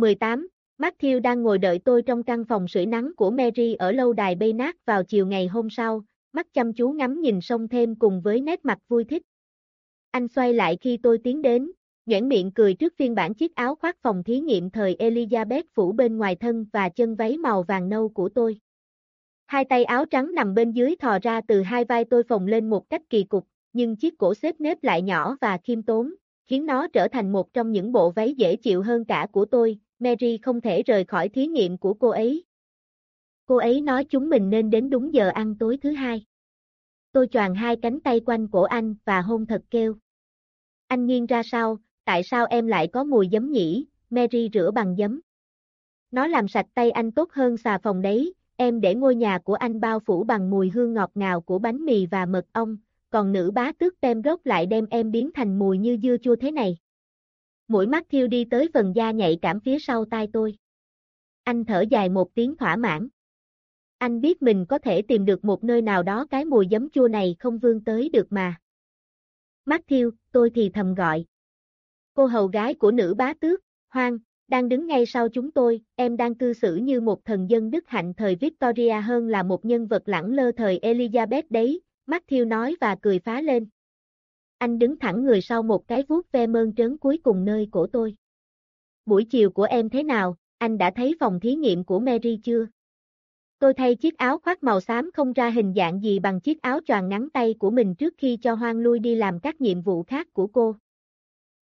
18. Matthew đang ngồi đợi tôi trong căn phòng sưởi nắng của Mary ở lâu đài bê nát vào chiều ngày hôm sau, mắt chăm chú ngắm nhìn sông thêm cùng với nét mặt vui thích. Anh xoay lại khi tôi tiến đến, nhoẻn miệng cười trước phiên bản chiếc áo khoác phòng thí nghiệm thời Elizabeth phủ bên ngoài thân và chân váy màu vàng nâu của tôi. Hai tay áo trắng nằm bên dưới thò ra từ hai vai tôi phồng lên một cách kỳ cục, nhưng chiếc cổ xếp nếp lại nhỏ và khiêm tốn, khiến nó trở thành một trong những bộ váy dễ chịu hơn cả của tôi, Mary không thể rời khỏi thí nghiệm của cô ấy. Cô ấy nói chúng mình nên đến đúng giờ ăn tối thứ hai. Tôi choàng hai cánh tay quanh cổ anh và hôn thật kêu. Anh nghiêng ra sau, tại sao em lại có mùi giấm nhỉ, Mary rửa bằng giấm. Nó làm sạch tay anh tốt hơn xà phòng đấy, em để ngôi nhà của anh bao phủ bằng mùi hương ngọt ngào của bánh mì và mật ong, còn nữ bá tước tem rốt lại đem em biến thành mùi như dưa chua thế này. Mũi mắt thiêu đi tới phần da nhạy cảm phía sau tai tôi. Anh thở dài một tiếng thỏa mãn. Anh biết mình có thể tìm được một nơi nào đó cái mùi giấm chua này không vương tới được mà. Mắt thiêu, tôi thì thầm gọi. Cô hầu gái của nữ bá tước, hoang, đang đứng ngay sau chúng tôi, em đang cư xử như một thần dân đức hạnh thời Victoria hơn là một nhân vật lẳng lơ thời Elizabeth đấy, Matthew nói và cười phá lên. Anh đứng thẳng người sau một cái vuốt ve mơn trớn cuối cùng nơi cổ tôi. Buổi chiều của em thế nào, anh đã thấy phòng thí nghiệm của Mary chưa? Tôi thay chiếc áo khoác màu xám không ra hình dạng gì bằng chiếc áo choàng ngắn tay của mình trước khi cho Hoang lui đi làm các nhiệm vụ khác của cô.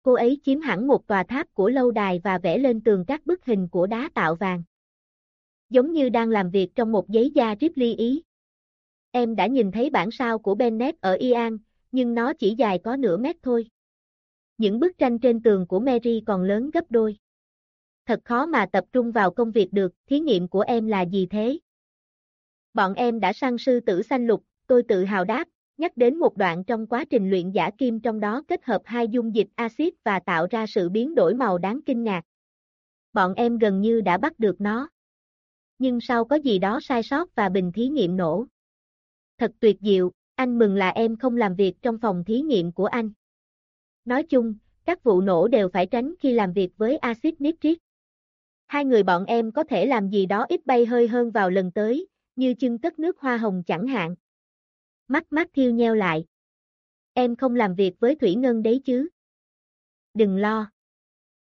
Cô ấy chiếm hẳn một tòa tháp của lâu đài và vẽ lên tường các bức hình của đá tạo vàng. Giống như đang làm việc trong một giấy da Ripley Ý. Em đã nhìn thấy bản sao của Bennett ở Ian, nhưng nó chỉ dài có nửa mét thôi. Những bức tranh trên tường của Mary còn lớn gấp đôi. Thật khó mà tập trung vào công việc được, thí nghiệm của em là gì thế? Bọn em đã săn sư tử xanh lục, tôi tự hào đáp, nhắc đến một đoạn trong quá trình luyện giả kim trong đó kết hợp hai dung dịch axit và tạo ra sự biến đổi màu đáng kinh ngạc. Bọn em gần như đã bắt được nó. Nhưng sau có gì đó sai sót và bình thí nghiệm nổ. Thật tuyệt diệu, anh mừng là em không làm việc trong phòng thí nghiệm của anh. Nói chung, các vụ nổ đều phải tránh khi làm việc với axit nitric. Hai người bọn em có thể làm gì đó ít bay hơi hơn vào lần tới, như chân cất nước hoa hồng chẳng hạn. Mắt mắt thiêu nheo lại. Em không làm việc với Thủy Ngân đấy chứ. Đừng lo.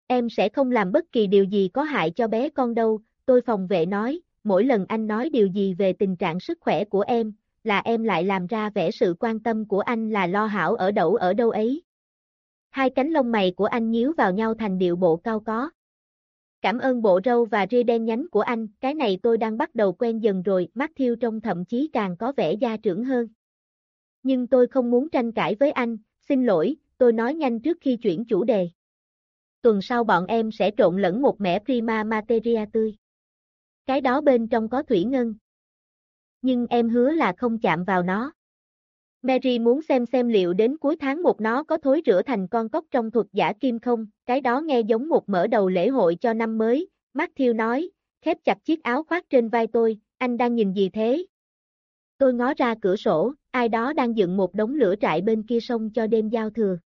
Em sẽ không làm bất kỳ điều gì có hại cho bé con đâu, tôi phòng vệ nói, mỗi lần anh nói điều gì về tình trạng sức khỏe của em, là em lại làm ra vẻ sự quan tâm của anh là lo hảo ở đậu ở đâu ấy. Hai cánh lông mày của anh nhíu vào nhau thành điệu bộ cao có. Cảm ơn bộ râu và ria đen nhánh của anh, cái này tôi đang bắt đầu quen dần rồi, Mắt thiêu trông thậm chí càng có vẻ gia trưởng hơn. Nhưng tôi không muốn tranh cãi với anh, xin lỗi, tôi nói nhanh trước khi chuyển chủ đề. Tuần sau bọn em sẽ trộn lẫn một mẻ prima materia tươi. Cái đó bên trong có thủy ngân. Nhưng em hứa là không chạm vào nó. Mary muốn xem xem liệu đến cuối tháng một nó có thối rửa thành con cốc trong thuật giả kim không, cái đó nghe giống một mở đầu lễ hội cho năm mới, Matthew nói, khép chặt chiếc áo khoác trên vai tôi, anh đang nhìn gì thế? Tôi ngó ra cửa sổ, ai đó đang dựng một đống lửa trại bên kia sông cho đêm giao thừa.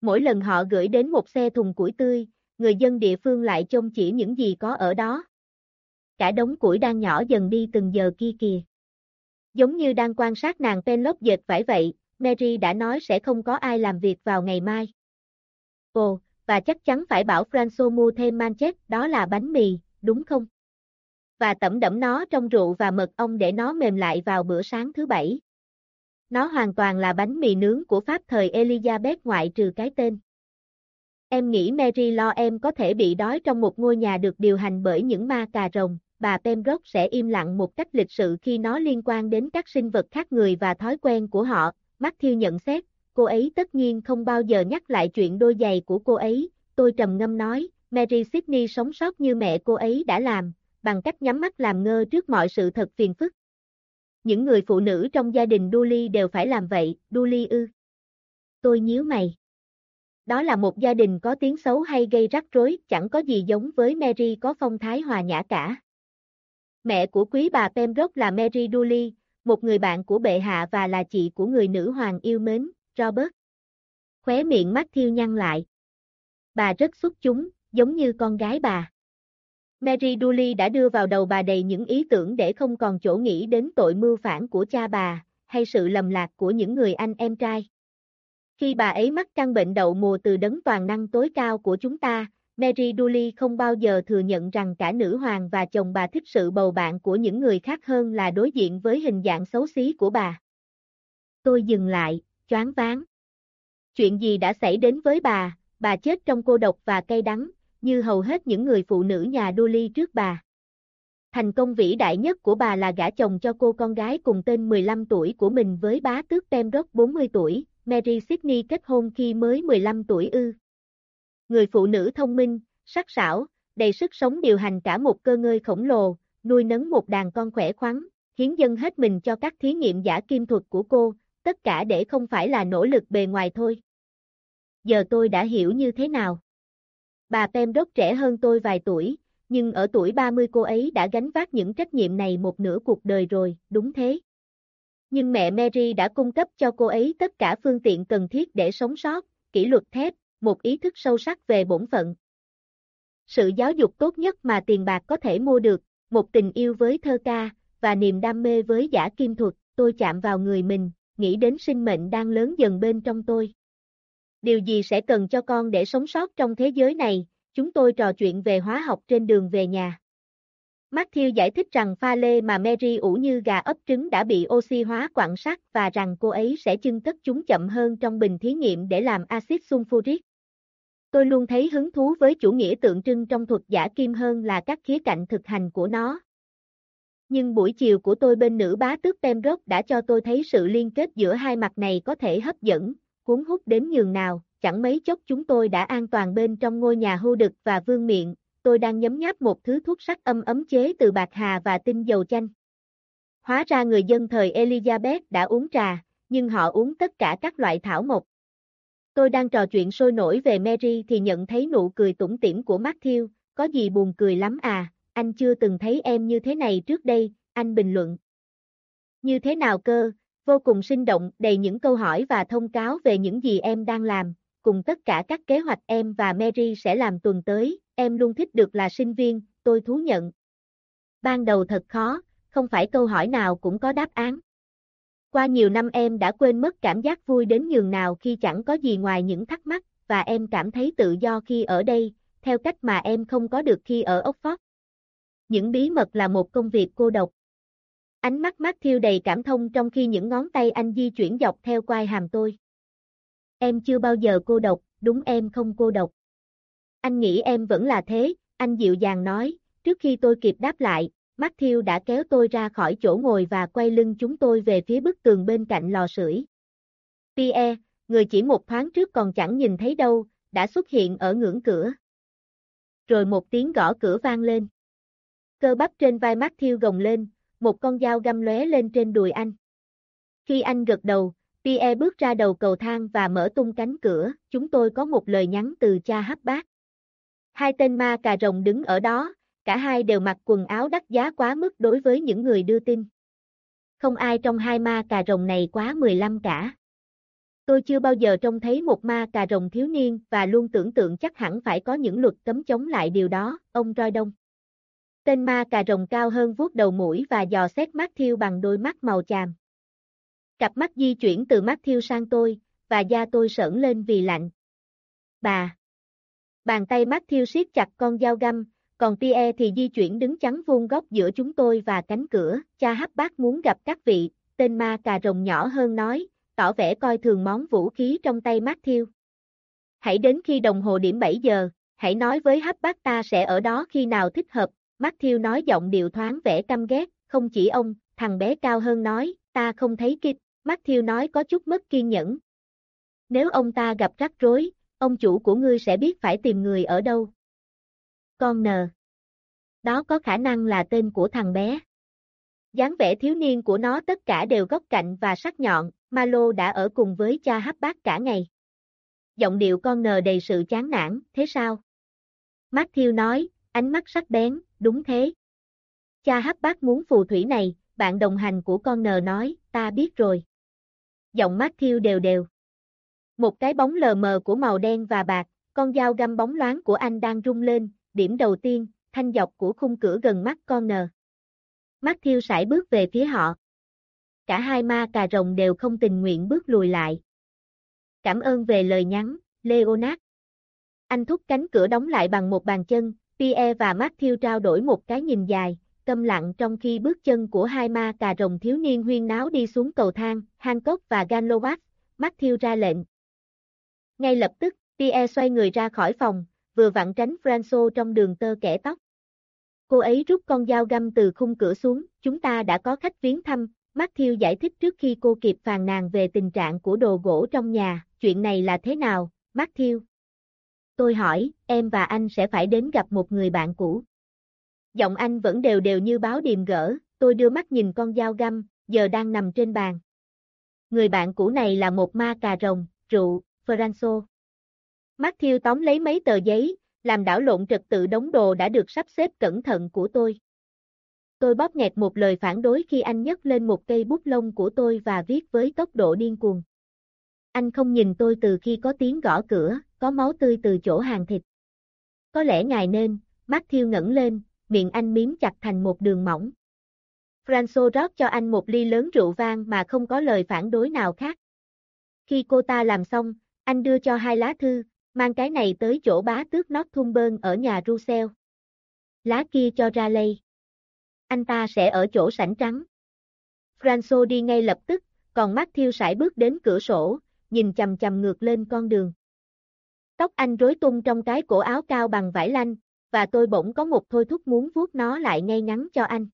Mỗi lần họ gửi đến một xe thùng củi tươi, người dân địa phương lại trông chỉ những gì có ở đó. Cả đống củi đang nhỏ dần đi từng giờ kia kìa. Giống như đang quan sát nàng Penlop dệt vải vậy, Mary đã nói sẽ không có ai làm việc vào ngày mai. Ồ, và chắc chắn phải bảo François mua thêm manchet, đó là bánh mì, đúng không? Và tẩm đẫm nó trong rượu và mật ong để nó mềm lại vào bữa sáng thứ bảy. Nó hoàn toàn là bánh mì nướng của Pháp thời Elizabeth ngoại trừ cái tên. Em nghĩ Mary lo em có thể bị đói trong một ngôi nhà được điều hành bởi những ma cà rồng, bà Pembroke sẽ im lặng một cách lịch sự khi nó liên quan đến các sinh vật khác người và thói quen của họ, Matthew nhận xét, cô ấy tất nhiên không bao giờ nhắc lại chuyện đôi giày của cô ấy, tôi trầm ngâm nói, Mary Sydney sống sót như mẹ cô ấy đã làm, bằng cách nhắm mắt làm ngơ trước mọi sự thật phiền phức. Những người phụ nữ trong gia đình Dooley đều phải làm vậy, Dooley ư. Tôi nhíu mày. Đó là một gia đình có tiếng xấu hay gây rắc rối, chẳng có gì giống với Mary có phong thái hòa nhã cả. Mẹ của quý bà Pembroke là Mary Dooley, một người bạn của bệ hạ và là chị của người nữ hoàng yêu mến, Robert. Khóe miệng mắt thiêu nhăn lại. Bà rất xuất chúng, giống như con gái bà. Mary Dooley đã đưa vào đầu bà đầy những ý tưởng để không còn chỗ nghĩ đến tội mưu phản của cha bà, hay sự lầm lạc của những người anh em trai. Khi bà ấy mắc căn bệnh đậu mùa từ đấng toàn năng tối cao của chúng ta, Mary Dooley không bao giờ thừa nhận rằng cả nữ hoàng và chồng bà thích sự bầu bạn của những người khác hơn là đối diện với hình dạng xấu xí của bà. Tôi dừng lại, choáng váng. Chuyện gì đã xảy đến với bà, bà chết trong cô độc và cay đắng, như hầu hết những người phụ nữ nhà Dooley trước bà. Thành công vĩ đại nhất của bà là gả chồng cho cô con gái cùng tên 15 tuổi của mình với bá tước Pembroke 40 tuổi, Mary Sydney kết hôn khi mới 15 tuổi ư. Người phụ nữ thông minh, sắc sảo, đầy sức sống điều hành cả một cơ ngơi khổng lồ, nuôi nấng một đàn con khỏe khoắn, hiến dân hết mình cho các thí nghiệm giả kim thuật của cô, tất cả để không phải là nỗ lực bề ngoài thôi. Giờ tôi đã hiểu như thế nào. Bà Pembroke trẻ hơn tôi vài tuổi, nhưng ở tuổi 30 cô ấy đã gánh vác những trách nhiệm này một nửa cuộc đời rồi, đúng thế. Nhưng mẹ Mary đã cung cấp cho cô ấy tất cả phương tiện cần thiết để sống sót, kỷ luật thép, một ý thức sâu sắc về bổn phận. Sự giáo dục tốt nhất mà tiền bạc có thể mua được, một tình yêu với thơ ca, và niềm đam mê với giả kim thuật, tôi chạm vào người mình, nghĩ đến sinh mệnh đang lớn dần bên trong tôi. Điều gì sẽ cần cho con để sống sót trong thế giới này, chúng tôi trò chuyện về hóa học trên đường về nhà. Matthew giải thích rằng pha lê mà Mary ủ như gà ấp trứng đã bị oxy hóa quặng sắt và rằng cô ấy sẽ chưng cất chúng chậm hơn trong bình thí nghiệm để làm axit sulfuric. Tôi luôn thấy hứng thú với chủ nghĩa tượng trưng trong thuật giả kim hơn là các khía cạnh thực hành của nó. Nhưng buổi chiều của tôi bên nữ bá tước Pembroke đã cho tôi thấy sự liên kết giữa hai mặt này có thể hấp dẫn, cuốn hút đến nhường nào, chẳng mấy chốc chúng tôi đã an toàn bên trong ngôi nhà hưu đực và vương miệng, tôi đang nhấm nháp một thứ thuốc sắc âm ấm chế từ bạc hà và tinh dầu chanh. Hóa ra người dân thời Elizabeth đã uống trà, nhưng họ uống tất cả các loại thảo mộc. Tôi đang trò chuyện sôi nổi về Mary thì nhận thấy nụ cười tủm tỉm của Matthew, có gì buồn cười lắm à, anh chưa từng thấy em như thế này trước đây, anh bình luận. Như thế nào cơ, vô cùng sinh động, đầy những câu hỏi và thông cáo về những gì em đang làm, cùng tất cả các kế hoạch em và Mary sẽ làm tuần tới, em luôn thích được là sinh viên, tôi thú nhận. Ban đầu thật khó, không phải câu hỏi nào cũng có đáp án. Qua nhiều năm em đã quên mất cảm giác vui đến nhường nào khi chẳng có gì ngoài những thắc mắc, và em cảm thấy tự do khi ở đây, theo cách mà em không có được khi ở Oxford. Những bí mật là một công việc cô độc. Ánh mắt mắt thiêu đầy cảm thông trong khi những ngón tay anh di chuyển dọc theo quai hàm tôi. Em chưa bao giờ cô độc, đúng em không cô độc. Anh nghĩ em vẫn là thế, anh dịu dàng nói, trước khi tôi kịp đáp lại, Matthew đã kéo tôi ra khỏi chỗ ngồi và quay lưng chúng tôi về phía bức tường bên cạnh lò sưởi. Pierre, người chỉ một thoáng trước còn chẳng nhìn thấy đâu, đã xuất hiện ở ngưỡng cửa. Rồi một tiếng gõ cửa vang lên. Cơ bắp trên vai Matthew gồng lên, một con dao găm lóe lên trên đùi anh. Khi anh gật đầu, Pierre bước ra đầu cầu thang và mở tung cánh cửa, chúng tôi có một lời nhắn từ cha hấp bác. Hai tên ma cà rồng đứng ở đó, cả hai đều mặc quần áo đắt giá quá mức đối với những người đưa tin. Không ai trong hai ma cà rồng này quá 15 cả. Tôi chưa bao giờ trông thấy một ma cà rồng thiếu niên và luôn tưởng tượng chắc hẳn phải có những luật cấm chống lại điều đó, ông Roi Đông. Tên ma cà rồng cao hơn vuốt đầu mũi và dò xét Matthew bằng đôi mắt màu chàm. Cặp mắt di chuyển từ Matthew sang tôi, và da tôi sởn lên vì lạnh. Bà! Bàn tay Matthew siết chặt con dao găm, còn Pierre thì di chuyển đứng chắn vuông góc giữa chúng tôi và cánh cửa, cha hấp bác muốn gặp các vị, tên ma cà rồng nhỏ hơn nói, tỏ vẻ coi thường món vũ khí trong tay Matthew. Hãy đến khi đồng hồ điểm 7 giờ, hãy nói với hấp bác ta sẽ ở đó khi nào thích hợp, Matthew nói giọng điệu thoáng vẻ căm ghét, không chỉ ông, thằng bé cao hơn nói, ta không thấy kịp, Matthew nói có chút mất kiên nhẫn. Nếu ông ta gặp rắc rối, ông chủ của ngươi sẽ biết phải tìm người ở đâu. Con nờ. Đó có khả năng là tên của thằng bé. dáng vẻ thiếu niên của nó tất cả đều góc cạnh và sắc nhọn, Malo đã ở cùng với cha hấp bác cả ngày. Giọng điệu con nờ đầy sự chán nản, thế sao? Matthew nói, ánh mắt sắc bén, đúng thế. Cha hấp bác muốn phù thủy này, bạn đồng hành của con nờ nói, ta biết rồi. Giọng Matthew đều đều. Một cái bóng lờ mờ của màu đen và bạc, con dao găm bóng loáng của anh đang rung lên, điểm đầu tiên, thanh dọc của khung cửa gần mắt con nờ. Matthew sải bước về phía họ. Cả hai ma cà rồng đều không tình nguyện bước lùi lại. Cảm ơn về lời nhắn, Leonard. Anh thúc cánh cửa đóng lại bằng một bàn chân, Pierre và Matthew trao đổi một cái nhìn dài, câm lặng trong khi bước chân của hai ma cà rồng thiếu niên huyên náo đi xuống cầu thang, Hancock và Ganlowatt, Matthew ra lệnh. Ngay lập tức, Pierre xoay người ra khỏi phòng, vừa vặn tránh Franco trong đường tơ kẻ tóc. Cô ấy rút con dao găm từ khung cửa xuống, chúng ta đã có khách viếng thăm, Matthew giải thích trước khi cô kịp phàn nàn về tình trạng của đồ gỗ trong nhà, chuyện này là thế nào, Matthew? Tôi hỏi, em và anh sẽ phải đến gặp một người bạn cũ. Giọng anh vẫn đều đều như báo điềm gỡ, tôi đưa mắt nhìn con dao găm, giờ đang nằm trên bàn. Người bạn cũ này là một ma cà rồng, rượu, Franco. Matthew tóm lấy mấy tờ giấy, làm đảo lộn trật tự đống đồ đã được sắp xếp cẩn thận của tôi. Tôi bóp nghẹt một lời phản đối khi anh nhấc lên một cây bút lông của tôi và viết với tốc độ điên cuồng. Anh không nhìn tôi từ khi có tiếng gõ cửa, có máu tươi từ chỗ hàng thịt. Có lẽ ngài nên, Matthew ngẩng lên, miệng anh miếm chặt thành một đường mỏng. Franco rót cho anh một ly lớn rượu vang mà không có lời phản đối nào khác. Khi cô ta làm xong, anh đưa cho hai lá thư, mang cái này tới chỗ bá tước nóc thung bơn ở nhà Russell. Lá kia cho ra lây. Anh ta sẽ ở chỗ sảnh trắng. Franco đi ngay lập tức, còn Matthew sải bước đến cửa sổ, nhìn chầm chầm ngược lên con đường. Tóc anh rối tung trong cái cổ áo cao bằng vải lanh, và tôi bỗng có một thôi thúc muốn vuốt nó lại ngay ngắn cho anh.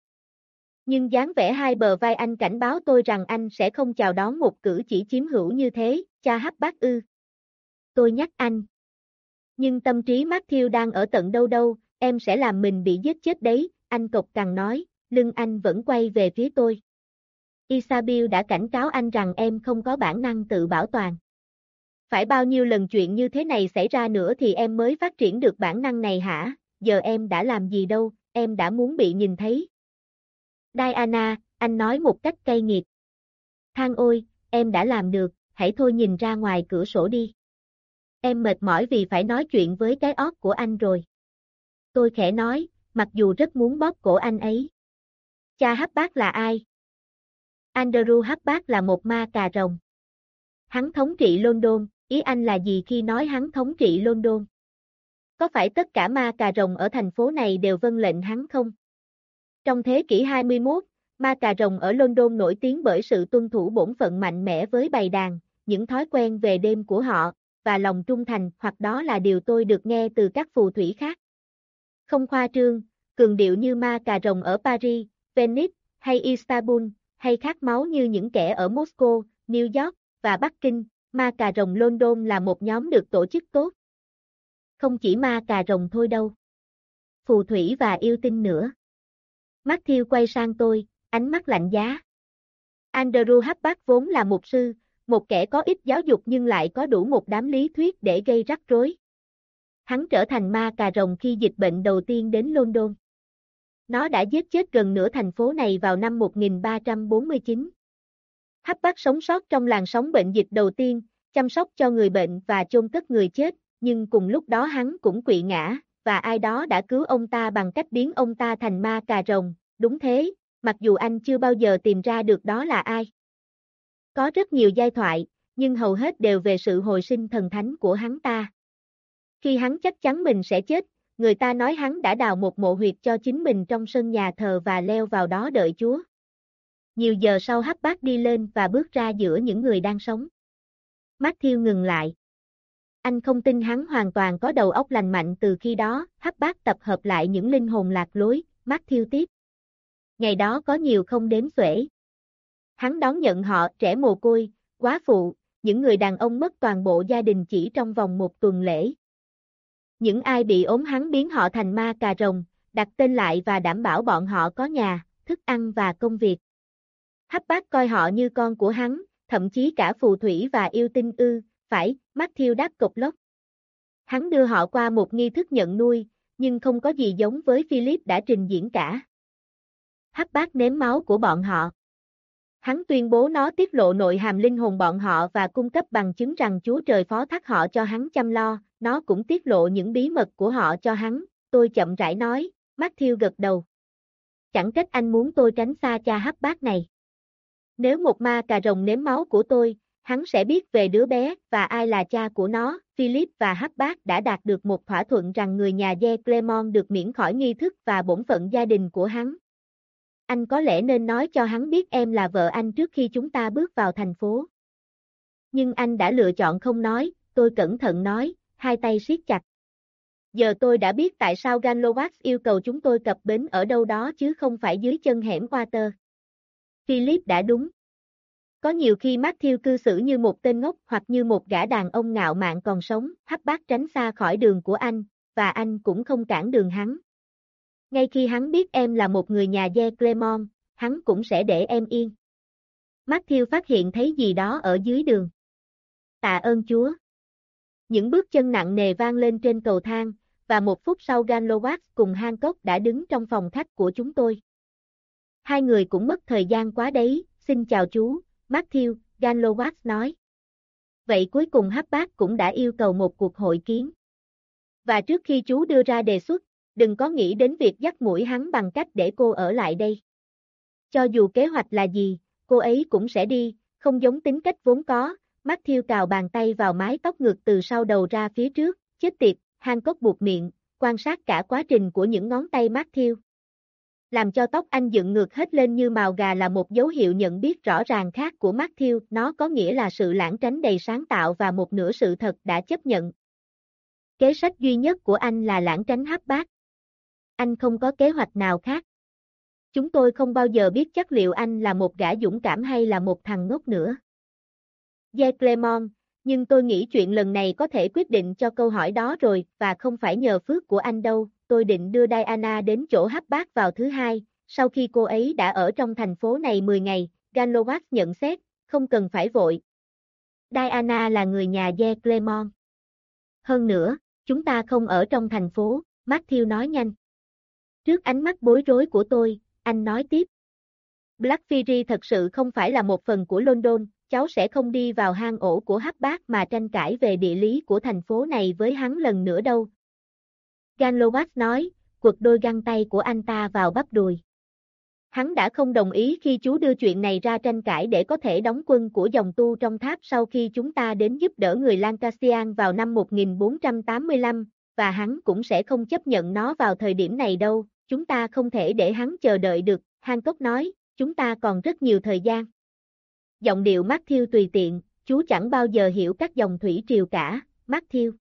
Nhưng dáng vẻ hai bờ vai anh cảnh báo tôi rằng anh sẽ không chào đón một cử chỉ chiếm hữu như thế, cha hấp bác ư. Tôi nhắc anh. Nhưng tâm trí Matthew đang ở tận đâu đâu, em sẽ làm mình bị giết chết đấy, anh cộc cằn nói, lưng anh vẫn quay về phía tôi. Isabel đã cảnh cáo anh rằng em không có bản năng tự bảo toàn. Phải bao nhiêu lần chuyện như thế này xảy ra nữa thì em mới phát triển được bản năng này hả? Giờ em đã làm gì đâu, em đã muốn bị nhìn thấy. Diana, anh nói một cách cay nghiệt. Thang ôi, em đã làm được, hãy thôi nhìn ra ngoài cửa sổ đi. Em mệt mỏi vì phải nói chuyện với cái ót của anh rồi. Tôi khẽ nói, mặc dù rất muốn bóp cổ anh ấy. Cha hấp bác là ai? Andrew hấp bác là một ma cà rồng. Hắn thống trị London, ý anh là gì khi nói hắn thống trị London? Có phải tất cả ma cà rồng ở thành phố này đều vâng lệnh hắn không? Trong thế kỷ 21, ma cà rồng ở London nổi tiếng bởi sự tuân thủ bổn phận mạnh mẽ với bầy đàn, những thói quen về đêm của họ, và lòng trung thành, hoặc đó là điều tôi được nghe từ các phù thủy khác. Không khoa trương, cường điệu như ma cà rồng ở Paris, Venice, hay Istanbul, hay khát máu như những kẻ ở Moscow, New York, và Bắc Kinh, ma cà rồng London là một nhóm được tổ chức tốt. Không chỉ ma cà rồng thôi đâu. Phù thủy và yêu tinh nữa. Matthew quay sang tôi, ánh mắt lạnh giá. Andrew Hubbard vốn là mục sư, một kẻ có ít giáo dục nhưng lại có đủ một đám lý thuyết để gây rắc rối. Hắn trở thành ma cà rồng khi dịch bệnh đầu tiên đến London. Nó đã giết chết gần nửa thành phố này vào năm 1349. Hubbard sống sót trong làn sóng bệnh dịch đầu tiên, chăm sóc cho người bệnh và chôn cất người chết, nhưng cùng lúc đó hắn cũng quỵ ngã, và ai đó đã cứu ông ta bằng cách biến ông ta thành ma cà rồng, đúng thế, mặc dù anh chưa bao giờ tìm ra được đó là ai. Có rất nhiều giai thoại, nhưng hầu hết đều về sự hồi sinh thần thánh của hắn ta. Khi hắn chắc chắn mình sẽ chết, người ta nói hắn đã đào một mộ huyệt cho chính mình trong sân nhà thờ và leo vào đó đợi Chúa. Nhiều giờ sau hấp bác đi lên và bước ra giữa những người đang sống. Matthew ngừng lại. Anh không tin hắn hoàn toàn có đầu óc lành mạnh từ khi đó, hấp bác tập hợp lại những linh hồn lạc lối, Matthew tiếp. Ngày đó có nhiều không đếm xuể. Hắn đón nhận họ trẻ mồ côi, quá phụ, những người đàn ông mất toàn bộ gia đình chỉ trong vòng một tuần lễ. Những ai bị ốm hắn biến họ thành ma cà rồng, đặt tên lại và đảm bảo bọn họ có nhà, thức ăn và công việc. Hấp bác coi họ như con của hắn, thậm chí cả phù thủy và yêu tinh ư, phải, Matthew đáp cục lốc. Hắn đưa họ qua một nghi thức nhận nuôi, nhưng không có gì giống với Philip đã trình diễn cả. Hấp bác nếm máu của bọn họ. Hắn tuyên bố nó tiết lộ nội hàm linh hồn bọn họ và cung cấp bằng chứng rằng Chúa Trời phó thác họ cho hắn chăm lo, nó cũng tiết lộ những bí mật của họ cho hắn, tôi chậm rãi nói, Matthew gật đầu. Chẳng trách anh muốn tôi tránh xa cha hấp bác này. Nếu một ma cà rồng nếm máu của tôi, hắn sẽ biết về đứa bé và ai là cha của nó. Philip và hấp bác đã đạt được một thỏa thuận rằng người nhà Ye Clermont được miễn khỏi nghi thức và bổn phận gia đình của hắn. Anh có lẽ nên nói cho hắn biết em là vợ anh trước khi chúng ta bước vào thành phố. Nhưng anh đã lựa chọn không nói, tôi cẩn thận nói, hai tay siết chặt. Giờ tôi đã biết tại sao Ganlovax yêu cầu chúng tôi cập bến ở đâu đó chứ không phải dưới chân hẻm Water. Philip đã đúng. Có nhiều khi Matthew cư xử như một tên ngốc hoặc như một gã đàn ông ngạo mạn còn sống, hấp bác tránh xa khỏi đường của anh, và anh cũng không cản đường hắn. Ngay khi hắn biết em là một người nhà De Clermont, hắn cũng sẽ để em yên. Matthew phát hiện thấy gì đó ở dưới đường. Tạ ơn Chúa. Những bước chân nặng nề vang lên trên cầu thang, và một phút sau Ganlowax cùng Hancock đã đứng trong phòng khách của chúng tôi. Hai người cũng mất thời gian quá đấy, xin chào chú, Matthew, Ganlowax nói. Vậy cuối cùng hấp bác cũng đã yêu cầu một cuộc hội kiến. Và trước khi chú đưa ra đề xuất, đừng có nghĩ đến việc dắt mũi hắn bằng cách để cô ở lại đây. Cho dù kế hoạch là gì, cô ấy cũng sẽ đi, không giống tính cách vốn có, Matthew cào bàn tay vào mái tóc ngược từ sau đầu ra phía trước, chết tiệt, hang cốc buộc miệng, quan sát cả quá trình của những ngón tay Matthew. Làm cho tóc anh dựng ngược hết lên như màu gà là một dấu hiệu nhận biết rõ ràng khác của Matthew, nó có nghĩa là sự lãng tránh đầy sáng tạo và một nửa sự thật đã chấp nhận. Kế sách duy nhất của anh là lãng tránh hấp bát. Anh không có kế hoạch nào khác. Chúng tôi không bao giờ biết chắc liệu anh là một gã dũng cảm hay là một thằng ngốc nữa. Ye Clemon, nhưng tôi nghĩ chuyện lần này có thể quyết định cho câu hỏi đó rồi, và không phải nhờ phước của anh đâu, tôi định đưa Diana đến chỗ hấp bác vào thứ hai, sau khi cô ấy đã ở trong thành phố này 10 ngày, Galovac nhận xét, không cần phải vội. Diana là người nhà Ye Clemon. Hơn nữa, chúng ta không ở trong thành phố, Matthew nói nhanh. Trước ánh mắt bối rối của tôi, anh nói tiếp. Black Fury thật sự không phải là một phần của London, cháu sẽ không đi vào hang ổ của hắc bác mà tranh cãi về địa lý của thành phố này với hắn lần nữa đâu. Ganlovac nói, quật đôi găng tay của anh ta vào bắp đùi. Hắn đã không đồng ý khi chú đưa chuyện này ra tranh cãi để có thể đóng quân của dòng tu trong tháp sau khi chúng ta đến giúp đỡ người Lancasian vào năm 1485, và hắn cũng sẽ không chấp nhận nó vào thời điểm này đâu, chúng ta không thể để hắn chờ đợi được, Hancock nói, chúng ta còn rất nhiều thời gian giọng điệu Matthew tùy tiện, chú chẳng bao giờ hiểu các dòng thủy triều cả, Matthew.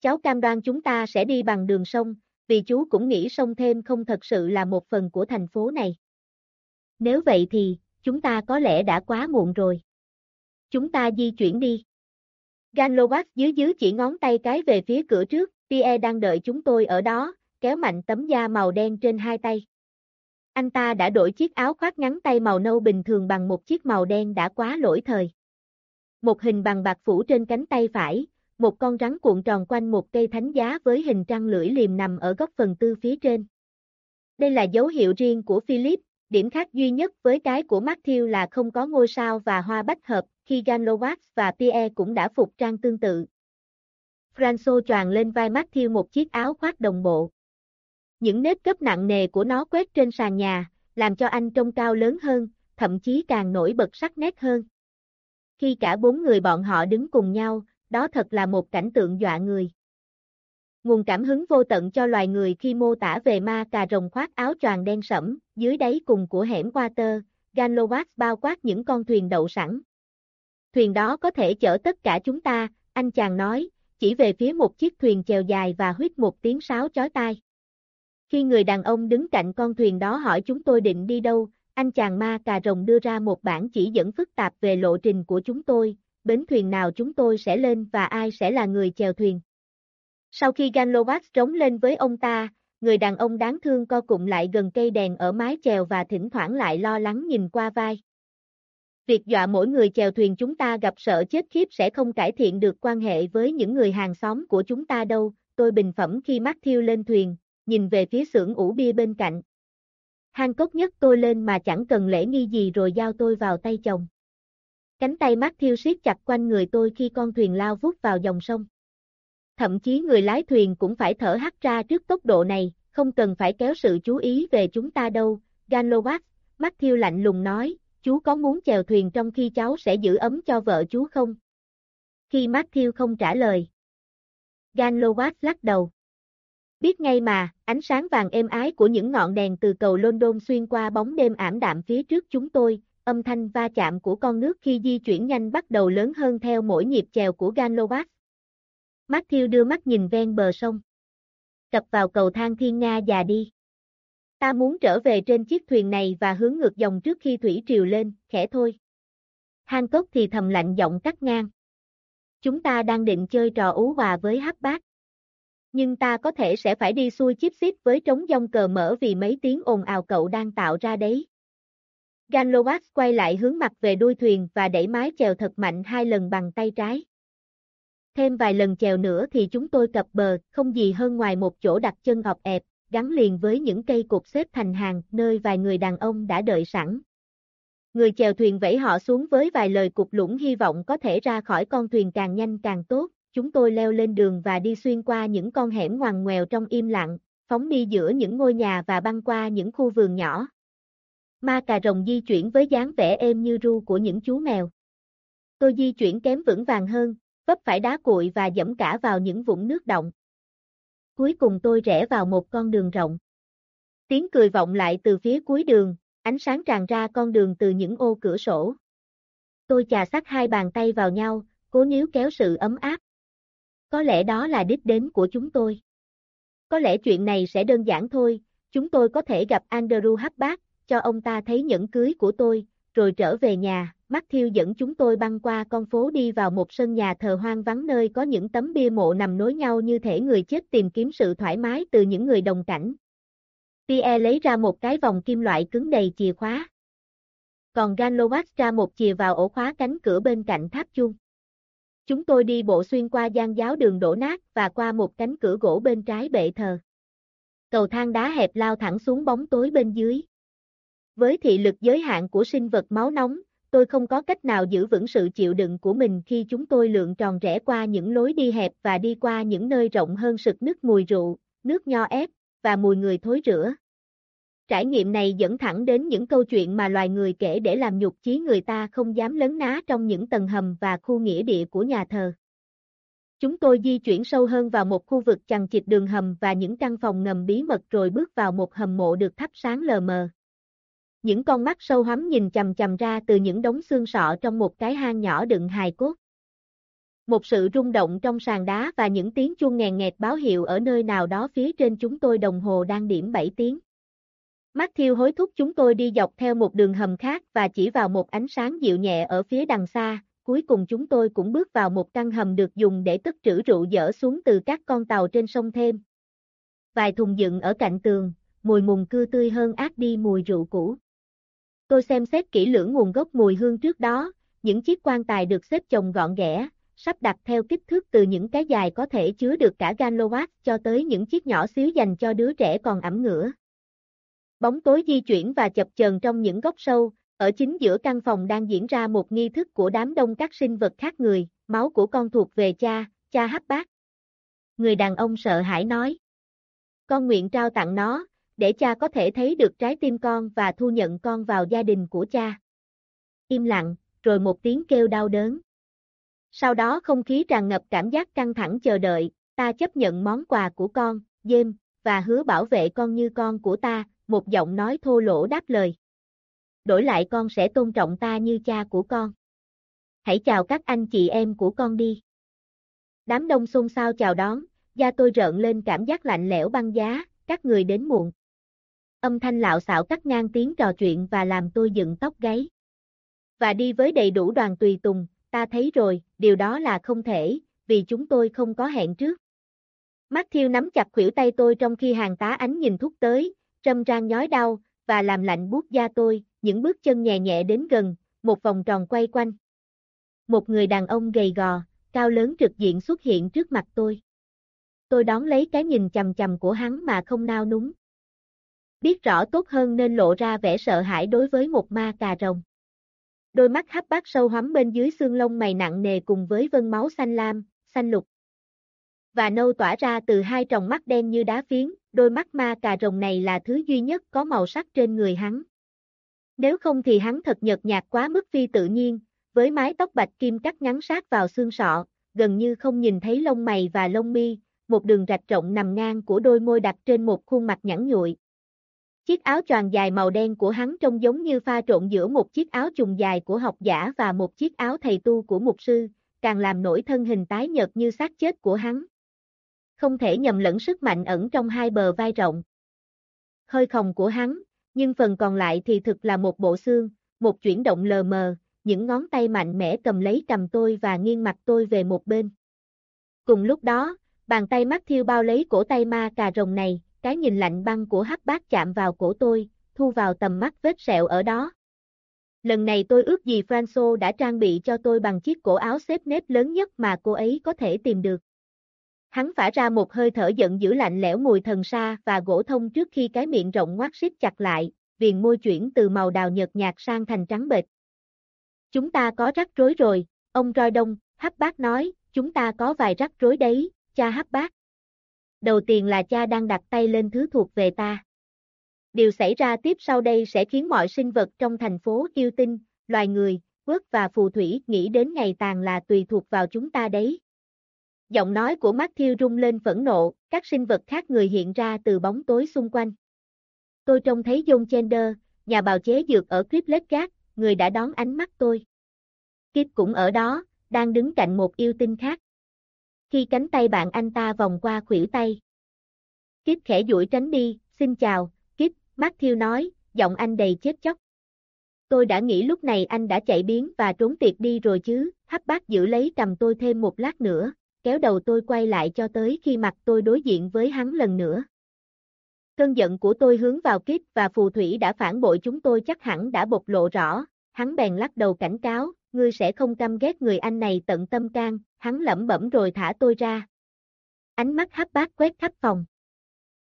Cháu cam đoan chúng ta sẽ đi bằng đường sông, vì chú cũng nghĩ sông thêm không thật sự là một phần của thành phố này. Nếu vậy thì, chúng ta có lẽ đã quá muộn rồi. Chúng ta di chuyển đi. Ganlovac dưới dưới chỉ ngón tay cái về phía cửa trước, Pierre đang đợi chúng tôi ở đó, kéo mạnh tấm da màu đen trên hai tay. Anh ta đã đổi chiếc áo khoác ngắn tay màu nâu bình thường bằng một chiếc màu đen đã quá lỗi thời. Một hình bằng bạc phủ trên cánh tay phải, một con rắn cuộn tròn quanh một cây thánh giá với hình trăng lưỡi liềm nằm ở góc phần tư phía trên. Đây là dấu hiệu riêng của Philip, điểm khác duy nhất với cái của Matthew là không có ngôi sao và hoa bách hợp, khi Ganlovac và Pierre cũng đã phục trang tương tự. Franco choàng lên vai Matthew một chiếc áo khoác đồng bộ. Những nếp gấp nặng nề của nó quét trên sàn nhà, làm cho anh trông cao lớn hơn, thậm chí càng nổi bật sắc nét hơn. Khi cả bốn người bọn họ đứng cùng nhau, đó thật là một cảnh tượng dọa người. Nguồn cảm hứng vô tận cho loài người khi mô tả về ma cà rồng khoác áo choàng đen sẫm, dưới đáy cùng của hẻm Water, Ganlovac bao quát những con thuyền đậu sẵn. Thuyền đó có thể chở tất cả chúng ta, anh chàng nói, chỉ về phía một chiếc thuyền chèo dài và huyết một tiếng sáo chói tai. Khi người đàn ông đứng cạnh con thuyền đó hỏi chúng tôi định đi đâu, anh chàng ma cà rồng đưa ra một bản chỉ dẫn phức tạp về lộ trình của chúng tôi, bến thuyền nào chúng tôi sẽ lên và ai sẽ là người chèo thuyền. Sau khi Ganlovac trống lên với ông ta, người đàn ông đáng thương co cụm lại gần cây đèn ở mái chèo và thỉnh thoảng lại lo lắng nhìn qua vai. Việc dọa mỗi người chèo thuyền chúng ta gặp sợ chết khiếp sẽ không cải thiện được quan hệ với những người hàng xóm của chúng ta đâu, tôi bình phẩm khi Matthew lên thuyền, nhìn về phía xưởng ủ bia bên cạnh. Hang cốc nhất tôi lên mà chẳng cần lễ nghi gì rồi giao tôi vào tay chồng. Cánh tay Matthew siết chặt quanh người tôi khi con thuyền lao vút vào dòng sông. Thậm chí người lái thuyền cũng phải thở hắt ra trước tốc độ này, không cần phải kéo sự chú ý về chúng ta đâu, Ganlovac, thiêu lạnh lùng nói, chú có muốn chèo thuyền trong khi cháu sẽ giữ ấm cho vợ chú không? Khi Matthew không trả lời, Ganlovac lắc đầu. Biết ngay mà, ánh sáng vàng êm ái của những ngọn đèn từ cầu London xuyên qua bóng đêm ảm đạm phía trước chúng tôi, âm thanh va chạm của con nước khi di chuyển nhanh bắt đầu lớn hơn theo mỗi nhịp chèo của Ganlovac. Matthew đưa mắt nhìn ven bờ sông. Cập vào cầu thang thiên Nga già đi. Ta muốn trở về trên chiếc thuyền này và hướng ngược dòng trước khi thủy triều lên, khẽ thôi. Hancock thì thầm lạnh giọng cắt ngang. Chúng ta đang định chơi trò ú hòa với hấp bát. Nhưng ta có thể sẽ phải đi xuôi chip xít với trống dông cờ mở vì mấy tiếng ồn ào cậu đang tạo ra đấy. Ganlovac quay lại hướng mặt về đuôi thuyền và đẩy mái chèo thật mạnh hai lần bằng tay trái. Thêm vài lần chèo nữa thì chúng tôi cập bờ, không gì hơn ngoài một chỗ đặt chân ọp ẹp, gắn liền với những cây cột xếp thành hàng, nơi vài người đàn ông đã đợi sẵn. Người chèo thuyền vẫy họ xuống với vài lời cục lũng hy vọng có thể ra khỏi con thuyền càng nhanh càng tốt, chúng tôi leo lên đường và đi xuyên qua những con hẻm ngoằn ngoèo trong im lặng, phóng đi giữa những ngôi nhà và băng qua những khu vườn nhỏ. Ma cà rồng di chuyển với dáng vẻ êm như ru của những chú mèo. Tôi di chuyển kém vững vàng hơn, vấp phải đá cuội và dẫm cả vào những vũng nước động. Cuối cùng tôi rẽ vào một con đường rộng. Tiếng cười vọng lại từ phía cuối đường, ánh sáng tràn ra con đường từ những ô cửa sổ. Tôi chà sát hai bàn tay vào nhau, cố níu kéo sự ấm áp. Có lẽ đó là đích đến của chúng tôi. Có lẽ chuyện này sẽ đơn giản thôi, chúng tôi có thể gặp Andrew Hubbard, cho ông ta thấy nhẫn cưới của tôi, rồi trở về nhà, Matthew dẫn chúng tôi băng qua con phố đi vào một sân nhà thờ hoang vắng nơi có những tấm bia mộ nằm nối nhau như thể người chết tìm kiếm sự thoải mái từ những người đồng cảnh. Pierre lấy ra một cái vòng kim loại cứng đầy chìa khóa. Còn Ganlovac ra một chìa vào ổ khóa cánh cửa bên cạnh tháp chuông. Chúng tôi đi bộ xuyên qua gian giáo đường đổ nát và qua một cánh cửa gỗ bên trái bệ thờ. Cầu thang đá hẹp lao thẳng xuống bóng tối bên dưới. Với thị lực giới hạn của sinh vật máu nóng, tôi không có cách nào giữ vững sự chịu đựng của mình khi chúng tôi lượn tròn rẽ qua những lối đi hẹp và đi qua những nơi rộng hơn sực nức mùi rượu, nước nho ép, và mùi người thối rữa. Trải nghiệm này dẫn thẳng đến những câu chuyện mà loài người kể để làm nhục chí người ta không dám lấn ná trong những tầng hầm và khu nghĩa địa của nhà thờ. Chúng tôi di chuyển sâu hơn vào một khu vực chằng chịt đường hầm và những căn phòng ngầm bí mật rồi bước vào một hầm mộ được thắp sáng lờ mờ. Những con mắt sâu hắm nhìn chầm chầm ra từ những đống xương sọ trong một cái hang nhỏ đựng hài cốt. Một sự rung động trong sàn đá và những tiếng chuông ngàn nghẹt báo hiệu ở nơi nào đó phía trên chúng tôi đồng hồ đang điểm 7 tiếng. Matthew hối thúc chúng tôi đi dọc theo một đường hầm khác và chỉ vào một ánh sáng dịu nhẹ ở phía đằng xa, cuối cùng chúng tôi cũng bước vào một căn hầm được dùng để cất trữ rượu dở xuống từ các con tàu trên sông thêm. Vài thùng dựng ở cạnh tường, mùi mùng cưa tươi hơn ác đi mùi rượu cũ. Tôi xem xét kỹ lưỡng nguồn gốc mùi hương trước đó, những chiếc quan tài được xếp chồng gọn ghẽ, sắp đặt theo kích thước từ những cái dài có thể chứa được cả ganlowatt cho tới những chiếc nhỏ xíu dành cho đứa trẻ còn ẩm ngửa. Bóng tối di chuyển và chập chờn trong những góc sâu, ở chính giữa căn phòng đang diễn ra một nghi thức của đám đông các sinh vật khác người, máu của con thuộc về cha, cha hấp bác. Người đàn ông sợ hãi nói. Con nguyện trao tặng nó, để cha có thể thấy được trái tim con và thu nhận con vào gia đình của cha. Im lặng, rồi một tiếng kêu đau đớn. Sau đó không khí tràn ngập cảm giác căng thẳng chờ đợi, ta chấp nhận món quà của con, dêm, và hứa bảo vệ con như con của ta, một giọng nói thô lỗ đáp lời. Đổi lại con sẽ tôn trọng ta như cha của con. Hãy chào các anh chị em của con đi. Đám đông xôn xao chào đón, da tôi rợn lên cảm giác lạnh lẽo băng giá, các người đến muộn. Âm thanh lạo xạo cắt ngang tiếng trò chuyện và làm tôi dựng tóc gáy. Và đi với đầy đủ đoàn tùy tùng, ta thấy rồi, điều đó là không thể, vì chúng tôi không có hẹn trước. Matthew nắm chặt khuỷu tay tôi trong khi hàng tá ánh nhìn thúc tới, trâm rang nhói đau, và làm lạnh buốt da tôi, những bước chân nhẹ nhẹ đến gần, một vòng tròn quay quanh. Một người đàn ông gầy gò, cao lớn trực diện xuất hiện trước mặt tôi. Tôi đón lấy cái nhìn chầm chầm của hắn mà không nao núng. Biết rõ tốt hơn nên lộ ra vẻ sợ hãi đối với một ma cà rồng. Đôi mắt hấp bát sâu hắm bên dưới xương lông mày nặng nề cùng với vân máu xanh lam, xanh lục. Và nâu tỏa ra từ hai tròng mắt đen như đá phiến, đôi mắt ma cà rồng này là thứ duy nhất có màu sắc trên người hắn. Nếu không thì hắn thật nhợt nhạt quá mức phi tự nhiên, với mái tóc bạch kim cắt ngắn sát vào xương sọ, gần như không nhìn thấy lông mày và lông mi, một đường rạch rộng nằm ngang của đôi môi đặt trên một khuôn mặt nhẵn nhụi. Chiếc áo choàng dài màu đen của hắn trông giống như pha trộn giữa một chiếc áo trùng dài của học giả và một chiếc áo thầy tu của mục sư, càng làm nổi thân hình tái nhợt như xác chết của hắn. Không thể nhầm lẫn sức mạnh ẩn trong hai bờ vai rộng. Hơi khồng của hắn, nhưng phần còn lại thì thực là một bộ xương, một chuyển động lờ mờ, những ngón tay mạnh mẽ cầm lấy cầm tôi và nghiêng mặt tôi về một bên. Cùng lúc đó, bàn tay mắt thiêu bao lấy cổ tay ma cà rồng này, cái nhìn lạnh băng của hắc bác chạm vào cổ tôi, thu vào tầm mắt vết sẹo ở đó. Lần này tôi ước gì Franco đã trang bị cho tôi bằng chiếc cổ áo xếp nếp lớn nhất mà cô ấy có thể tìm được. Hắn phả ra một hơi thở giận dữ lạnh lẽo mùi thần sa và gỗ thông trước khi cái miệng rộng ngoác siết chặt lại, viền môi chuyển từ màu đào nhợt nhạt sang thành trắng bệch. Chúng ta có rắc rối rồi, ông roi đông, hắc bác nói, chúng ta có vài rắc rối đấy, cha hắc bác. Đầu tiên là cha đang đặt tay lên thứ thuộc về ta. Điều xảy ra tiếp sau đây sẽ khiến mọi sinh vật trong thành phố yêu tinh, loài người, quốc và phù thủy nghĩ đến ngày tàn là tùy thuộc vào chúng ta đấy. Giọng nói của Matthew rung lên phẫn nộ, các sinh vật khác người hiện ra từ bóng tối xung quanh. Tôi trông thấy John Chender, nhà bào chế dược ở Cripplet Gác, người đã đón ánh mắt tôi. Kip cũng ở đó, đang đứng cạnh một yêu tinh khác. Khi cánh tay bạn anh ta vòng qua khuỷu tay. Kip khẽ duỗi tránh đi, xin chào, Kip, Matthew nói, giọng anh đầy chết chóc. Tôi đã nghĩ lúc này anh đã chạy biến và trốn tiệc đi rồi chứ, hấp bác giữ lấy cầm tôi thêm một lát nữa, kéo đầu tôi quay lại cho tới khi mặt tôi đối diện với hắn lần nữa. Cơn giận của tôi hướng vào Kip và phù thủy đã phản bội chúng tôi chắc hẳn đã bộc lộ rõ, hắn bèn lắc đầu cảnh cáo, ngươi sẽ không căm ghét người anh này tận tâm can, hắn lẩm bẩm rồi thả tôi ra. Ánh mắt hấp bát quét khắp phòng.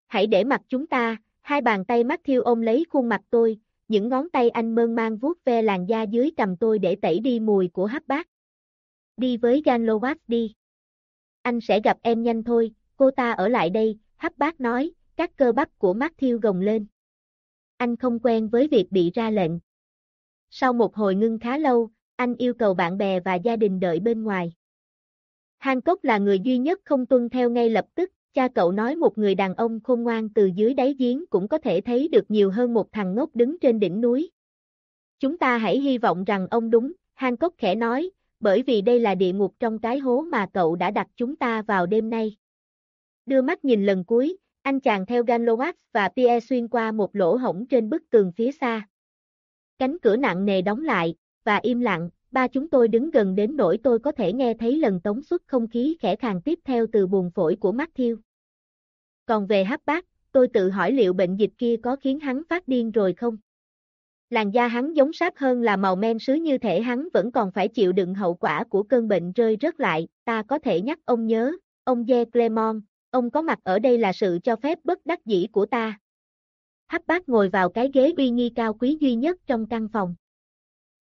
Hãy để mặt chúng ta, hai bàn tay mắt thiêu ôm lấy khuôn mặt tôi, những ngón tay anh mơn mang vuốt ve làn da dưới cầm tôi để tẩy đi mùi của hấp bát. Đi với Ganlowatt đi. Anh sẽ gặp em nhanh thôi, cô ta ở lại đây, hấp bát nói, các cơ bắp của Matthew gồng lên. Anh không quen với việc bị ra lệnh. Sau một hồi ngưng khá lâu, anh yêu cầu bạn bè và gia đình đợi bên ngoài. Hancock là người duy nhất không tuân theo ngay lập tức, cha cậu nói một người đàn ông khôn ngoan từ dưới đáy giếng cũng có thể thấy được nhiều hơn một thằng ngốc đứng trên đỉnh núi. Chúng ta hãy hy vọng rằng ông đúng, Hancock khẽ nói, bởi vì đây là địa ngục trong cái hố mà cậu đã đặt chúng ta vào đêm nay. Đưa mắt nhìn lần cuối, anh chàng theo Ganlowax và Pierre xuyên qua một lỗ hổng trên bức tường phía xa. Cánh cửa nặng nề đóng lại, và im lặng, ba chúng tôi đứng gần đến nỗi tôi có thể nghe thấy lần tống xuất không khí khẽ khàng tiếp theo từ buồng phổi của Matthew. Còn về hấp bác, tôi tự hỏi liệu bệnh dịch kia có khiến hắn phát điên rồi không? Làn da hắn giống sáp hơn là màu men sứ như thể hắn vẫn còn phải chịu đựng hậu quả của cơn bệnh rơi rớt lại, ta có thể nhắc ông nhớ, ông Ye Clemon, ông có mặt ở đây là sự cho phép bất đắc dĩ của ta. Hắc bác ngồi vào cái ghế uy nghi cao quý duy nhất trong căn phòng.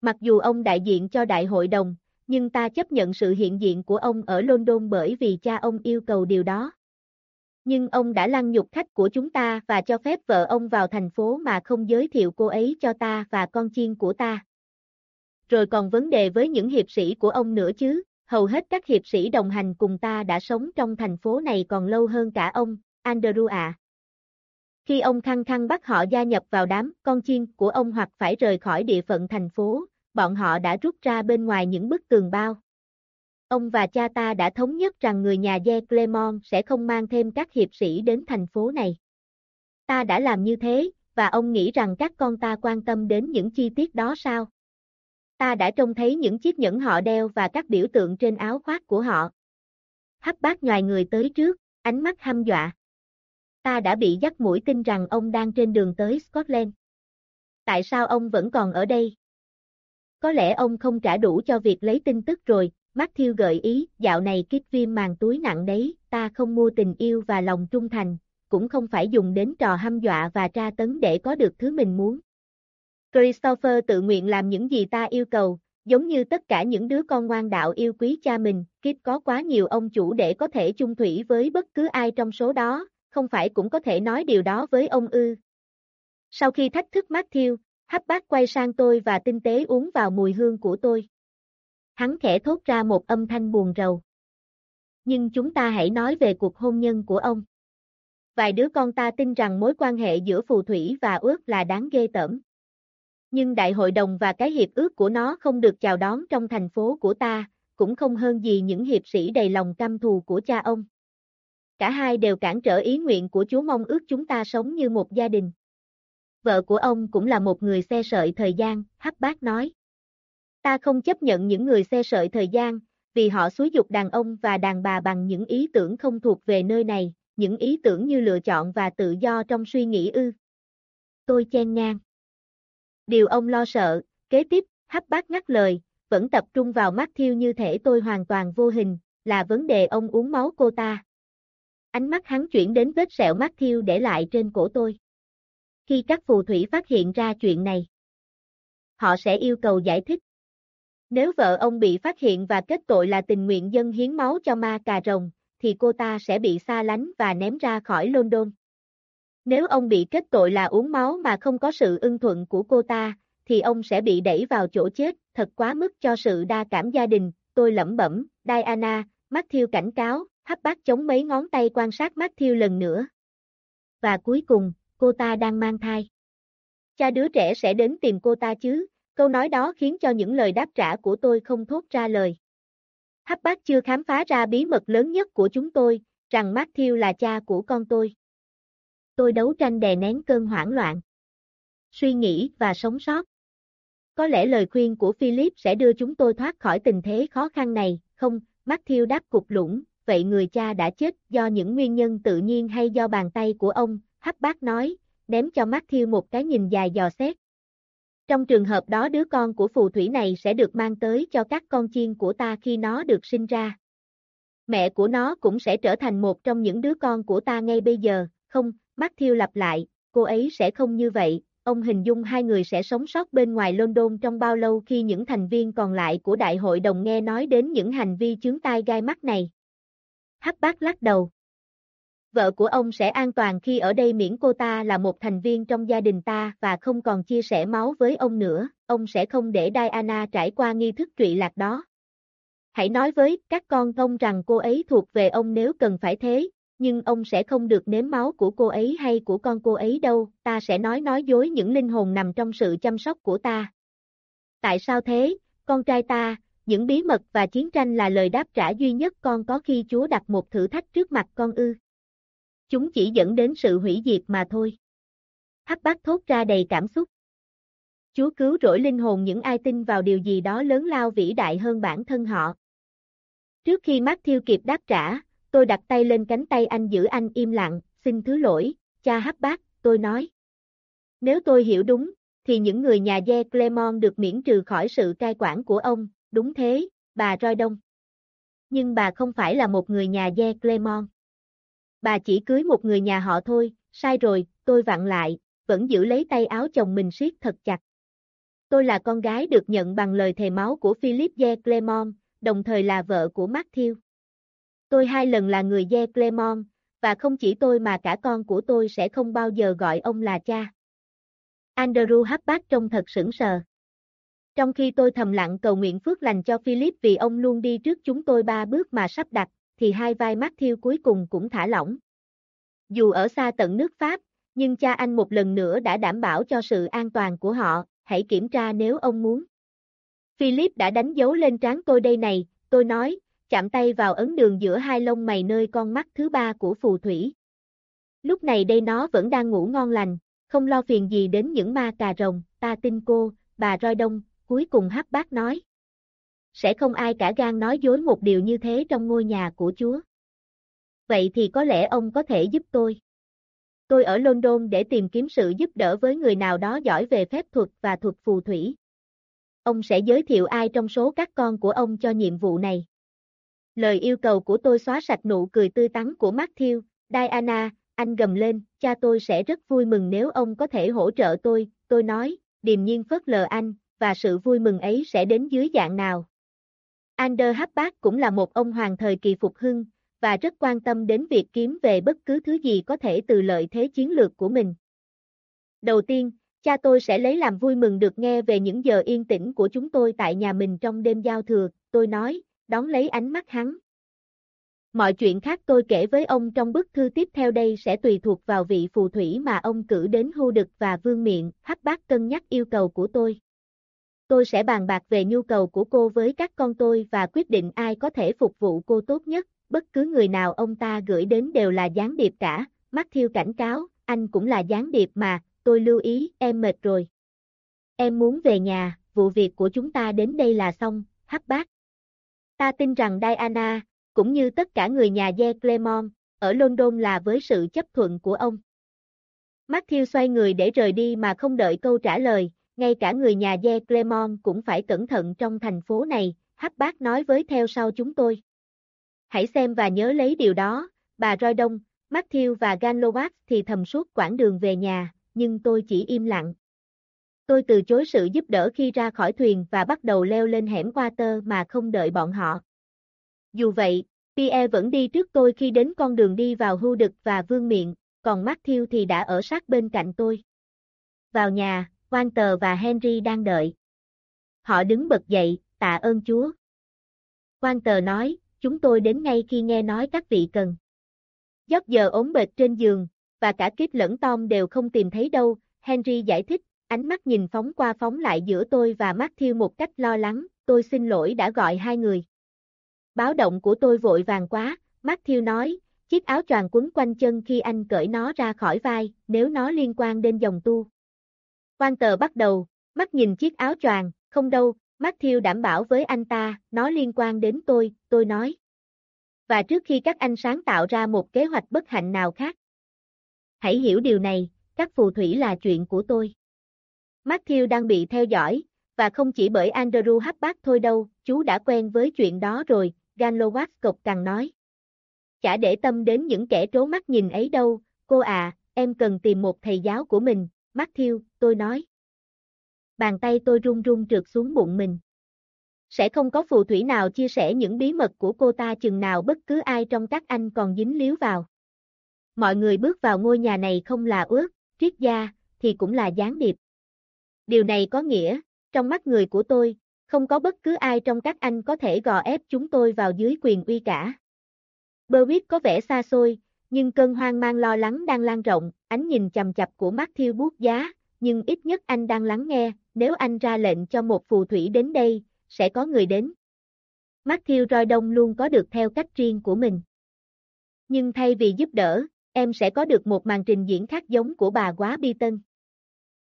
Mặc dù ông đại diện cho đại hội đồng, nhưng ta chấp nhận sự hiện diện của ông ở London bởi vì cha ông yêu cầu điều đó. Nhưng ông đã lăng nhục khách của chúng ta và cho phép vợ ông vào thành phố mà không giới thiệu cô ấy cho ta và con chiên của ta. Rồi còn vấn đề với những hiệp sĩ của ông nữa chứ, hầu hết các hiệp sĩ đồng hành cùng ta đã sống trong thành phố này còn lâu hơn cả ông, Andrew ạ. Khi ông khăng khăng bắt họ gia nhập vào đám con chiên của ông hoặc phải rời khỏi địa phận thành phố, bọn họ đã rút ra bên ngoài những bức tường bao. Ông và cha ta đã thống nhất rằng người nhà Ye Clemon sẽ không mang thêm các hiệp sĩ đến thành phố này. Ta đã làm như thế, và ông nghĩ rằng các con ta quan tâm đến những chi tiết đó sao? Ta đã trông thấy những chiếc nhẫn họ đeo và các biểu tượng trên áo khoác của họ. Hấp bác nhòi người tới trước, ánh mắt hăm dọa. Ta đã bị dắt mũi tin rằng ông đang trên đường tới Scotland. Tại sao ông vẫn còn ở đây? Có lẽ ông không trả đủ cho việc lấy tin tức rồi, Matthew gợi ý, dạo này kiếp viêm màng túi nặng đấy, ta không mua tình yêu và lòng trung thành, cũng không phải dùng đến trò hăm dọa và tra tấn để có được thứ mình muốn. Christopher tự nguyện làm những gì ta yêu cầu, giống như tất cả những đứa con ngoan đạo yêu quý cha mình, kiếp có quá nhiều ông chủ để có thể chung thủy với bất cứ ai trong số đó, không phải cũng có thể nói điều đó với ông ư. Sau khi thách thức Matthew, hấp bác quay sang tôi và tinh tế uống vào mùi hương của tôi. Hắn khẽ thốt ra một âm thanh buồn rầu. Nhưng chúng ta hãy nói về cuộc hôn nhân của ông. Vài đứa con ta tin rằng mối quan hệ giữa phù thủy và ước là đáng ghê tởm. Nhưng đại hội đồng và cái hiệp ước của nó không được chào đón trong thành phố của ta, cũng không hơn gì những hiệp sĩ đầy lòng căm thù của cha ông. Cả hai đều cản trở ý nguyện của Chúa mong ước chúng ta sống như một gia đình. Vợ của ông cũng là một người xe sợi thời gian, hắc bác nói. Ta không chấp nhận những người xe sợi thời gian, vì họ xúi dục đàn ông và đàn bà bằng những ý tưởng không thuộc về nơi này, những ý tưởng như lựa chọn và tự do trong suy nghĩ ư. Tôi chen ngang. Điều ông lo sợ, kế tiếp, hấp bác ngắt lời, vẫn tập trung vào mắt thiêu như thể tôi hoàn toàn vô hình, là vấn đề ông uống máu cô ta. Ánh mắt hắn chuyển đến vết sẹo mắt thiêu để lại trên cổ tôi. Khi các phù thủy phát hiện ra chuyện này, họ sẽ yêu cầu giải thích. Nếu vợ ông bị phát hiện và kết tội là tình nguyện dân hiến máu cho ma cà rồng, thì cô ta sẽ bị xa lánh và ném ra khỏi London. Nếu ông bị kết tội là uống máu mà không có sự ưng thuận của cô ta, thì ông sẽ bị đẩy vào chỗ chết, thật quá mức cho sự đa cảm gia đình, tôi lẩm bẩm, Diana, Matthew cảnh cáo, hấp bác chống mấy ngón tay quan sát Matthew lần nữa. Và cuối cùng, cô ta đang mang thai. Cha đứa trẻ sẽ đến tìm cô ta chứ, câu nói đó khiến cho những lời đáp trả của tôi không thốt ra lời. Hấp bác chưa khám phá ra bí mật lớn nhất của chúng tôi, rằng Matthew là cha của con tôi. Tôi đấu tranh đè nén cơn hoảng loạn. Suy nghĩ và sống sót. Có lẽ lời khuyên của Philip sẽ đưa chúng tôi thoát khỏi tình thế khó khăn này, không, Matthew đáp cục lũng, vậy người cha đã chết do những nguyên nhân tự nhiên hay do bàn tay của ông, hấp bác nói, ném cho Matthew một cái nhìn dài dò xét. Trong trường hợp đó đứa con của phù thủy này sẽ được mang tới cho các con chiên của ta khi nó được sinh ra. Mẹ của nó cũng sẽ trở thành một trong những đứa con của ta ngay bây giờ, không, Matthew lặp lại, cô ấy sẽ không như vậy, ông hình dung hai người sẽ sống sót bên ngoài London trong bao lâu khi những thành viên còn lại của đại hội đồng nghe nói đến những hành vi chướng tai gai mắt này. Hắc bác lắc đầu. Vợ của ông sẽ an toàn khi ở đây miễn cô ta là một thành viên trong gia đình ta và không còn chia sẻ máu với ông nữa, ông sẽ không để Diana trải qua nghi thức trụy lạc đó. Hãy nói với các con ông rằng cô ấy thuộc về ông nếu cần phải thế, nhưng ông sẽ không được nếm máu của cô ấy hay của con cô ấy đâu, ta sẽ nói nói dối những linh hồn nằm trong sự chăm sóc của ta. Tại sao thế, con trai ta, những bí mật và chiến tranh là lời đáp trả duy nhất con có khi Chúa đặt một thử thách trước mặt con ư. Chúng chỉ dẫn đến sự hủy diệt mà thôi. Hắc bác thốt ra đầy cảm xúc. Chúa cứu rỗi linh hồn những ai tin vào điều gì đó lớn lao vĩ đại hơn bản thân họ. Trước khi Matthew kịp đáp trả, tôi đặt tay lên cánh tay anh giữ anh im lặng, xin thứ lỗi, cha hấp bác, tôi nói. Nếu tôi hiểu đúng, thì những người nhà gia Clemon được miễn trừ khỏi sự cai quản của ông, đúng thế, bà Roi Đông. Nhưng bà không phải là một người nhà gia Clemon. Bà chỉ cưới một người nhà họ thôi, sai rồi, tôi vặn lại, vẫn giữ lấy tay áo chồng mình siết thật chặt. Tôi là con gái được nhận bằng lời thề máu của Philip Ye Clemon, đồng thời là vợ của Matthew. Tôi hai lần là người Ye Clemon, và không chỉ tôi mà cả con của tôi sẽ không bao giờ gọi ông là cha. Andrew Hubbard trông thật sững sờ. Trong khi tôi thầm lặng cầu nguyện phước lành cho Philip vì ông luôn đi trước chúng tôi ba bước mà sắp đặt, thì hai vai Matthew cuối cùng cũng thả lỏng. Dù ở xa tận nước Pháp, nhưng cha anh một lần nữa đã đảm bảo cho sự an toàn của họ, hãy kiểm tra nếu ông muốn. Philip đã đánh dấu lên trán tôi đây này, tôi nói, chạm tay vào ấn đường giữa hai lông mày nơi con mắt thứ ba của phù thủy. Lúc này đây nó vẫn đang ngủ ngon lành, không lo phiền gì đến những ma cà rồng, ta tin cô, bà roi đông, cuối cùng hắc bác nói. Sẽ không ai cả gan nói dối một điều như thế trong ngôi nhà của Chúa. Vậy thì có lẽ ông có thể giúp tôi. Tôi ở London để tìm kiếm sự giúp đỡ với người nào đó giỏi về phép thuật và thuật phù thủy. Ông sẽ giới thiệu ai trong số các con của ông cho nhiệm vụ này. Lời yêu cầu của tôi xóa sạch nụ cười tươi tắn của Matthew, Diana, anh gầm lên, cha tôi sẽ rất vui mừng nếu ông có thể hỗ trợ tôi, tôi nói, điềm nhiên phớt lờ anh, và sự vui mừng ấy sẽ đến dưới dạng nào. Ander Hubbard cũng là một ông hoàng thời kỳ phục hưng, và rất quan tâm đến việc kiếm về bất cứ thứ gì có thể từ lợi thế chiến lược của mình. Đầu tiên, cha tôi sẽ lấy làm vui mừng được nghe về những giờ yên tĩnh của chúng tôi tại nhà mình trong đêm giao thừa, tôi nói, đón lấy ánh mắt hắn. Mọi chuyện khác tôi kể với ông trong bức thư tiếp theo đây sẽ tùy thuộc vào vị phù thủy mà ông cử đến hưu đực và vương miện, hắc bác cân nhắc yêu cầu của tôi. Tôi sẽ bàn bạc về nhu cầu của cô với các con tôi và quyết định ai có thể phục vụ cô tốt nhất, bất cứ người nào ông ta gửi đến đều là gián điệp cả, Matthew cảnh cáo, anh cũng là gián điệp mà, tôi lưu ý, em mệt rồi. Em muốn về nhà, vụ việc của chúng ta đến đây là xong, Hấp bác. Ta tin rằng Diana, cũng như tất cả người nhà Ye Clemon, ở London là với sự chấp thuận của ông. Matthew xoay người để rời đi mà không đợi câu trả lời, ngay cả người nhà Ye Clemon cũng phải cẩn thận trong thành phố này, hắc bác nói với theo sau chúng tôi. Hãy xem và nhớ lấy điều đó, bà Roy Đông, Matthew và Galovac thì thầm suốt quãng đường về nhà, nhưng tôi chỉ im lặng. Tôi từ chối sự giúp đỡ khi ra khỏi thuyền và bắt đầu leo lên hẻm Water mà không đợi bọn họ. Dù vậy, Pierre vẫn đi trước tôi khi đến con đường đi vào hưu đực và vương miệng, còn Matthew thì đã ở sát bên cạnh tôi. Vào nhà, Walter và Henry đang đợi. Họ đứng bật dậy, tạ ơn Chúa. Walter nói, chúng tôi đến ngay khi nghe nói các vị cần. Giấc giờ ốm bệt trên giường, và cả kiếp lẫn Tom đều không tìm thấy đâu, Henry giải thích, ánh mắt nhìn phóng qua phóng lại giữa tôi và Matthew một cách lo lắng, tôi xin lỗi đã gọi hai người. Báo động của tôi vội vàng quá, Matthew nói, chiếc áo choàng quấn quanh chân khi anh cởi nó ra khỏi vai, nếu nó liên quan đến dòng tu. Quan tờ bắt đầu, mắt nhìn chiếc áo choàng, không đâu, Matthew đảm bảo với anh ta, nó liên quan đến tôi, tôi nói. Và trước khi các anh sáng tạo ra một kế hoạch bất hạnh nào khác. Hãy hiểu điều này, các phù thủy là chuyện của tôi. Matthew đang bị theo dõi, và không chỉ bởi Andrew hấp bác thôi đâu, chú đã quen với chuyện đó rồi, Ganlowatt cộc càng nói. Chả để tâm đến những kẻ trố mắt nhìn ấy đâu, cô à, em cần tìm một thầy giáo của mình, Matthew, tôi nói. Bàn tay tôi run run trượt xuống bụng mình. Sẽ không có phù thủy nào chia sẻ những bí mật của cô ta chừng nào bất cứ ai trong các anh còn dính líu vào. Mọi người bước vào ngôi nhà này không là ước, triết gia, thì cũng là gián điệp. Điều này có nghĩa, trong mắt người của tôi, không có bất cứ ai trong các anh có thể gò ép chúng tôi vào dưới quyền uy cả. Berwick có vẻ xa xôi, nhưng cơn hoang mang lo lắng đang lan rộng, ánh nhìn chầm chập của mắt thiêu bút giá, nhưng ít nhất anh đang lắng nghe, nếu anh ra lệnh cho một phù thủy đến đây, sẽ có người đến. Mắt Thiêu Roi Đông luôn có được theo cách riêng của mình. Nhưng thay vì giúp đỡ, em sẽ có được một màn trình diễn khác giống của bà quá bi tân.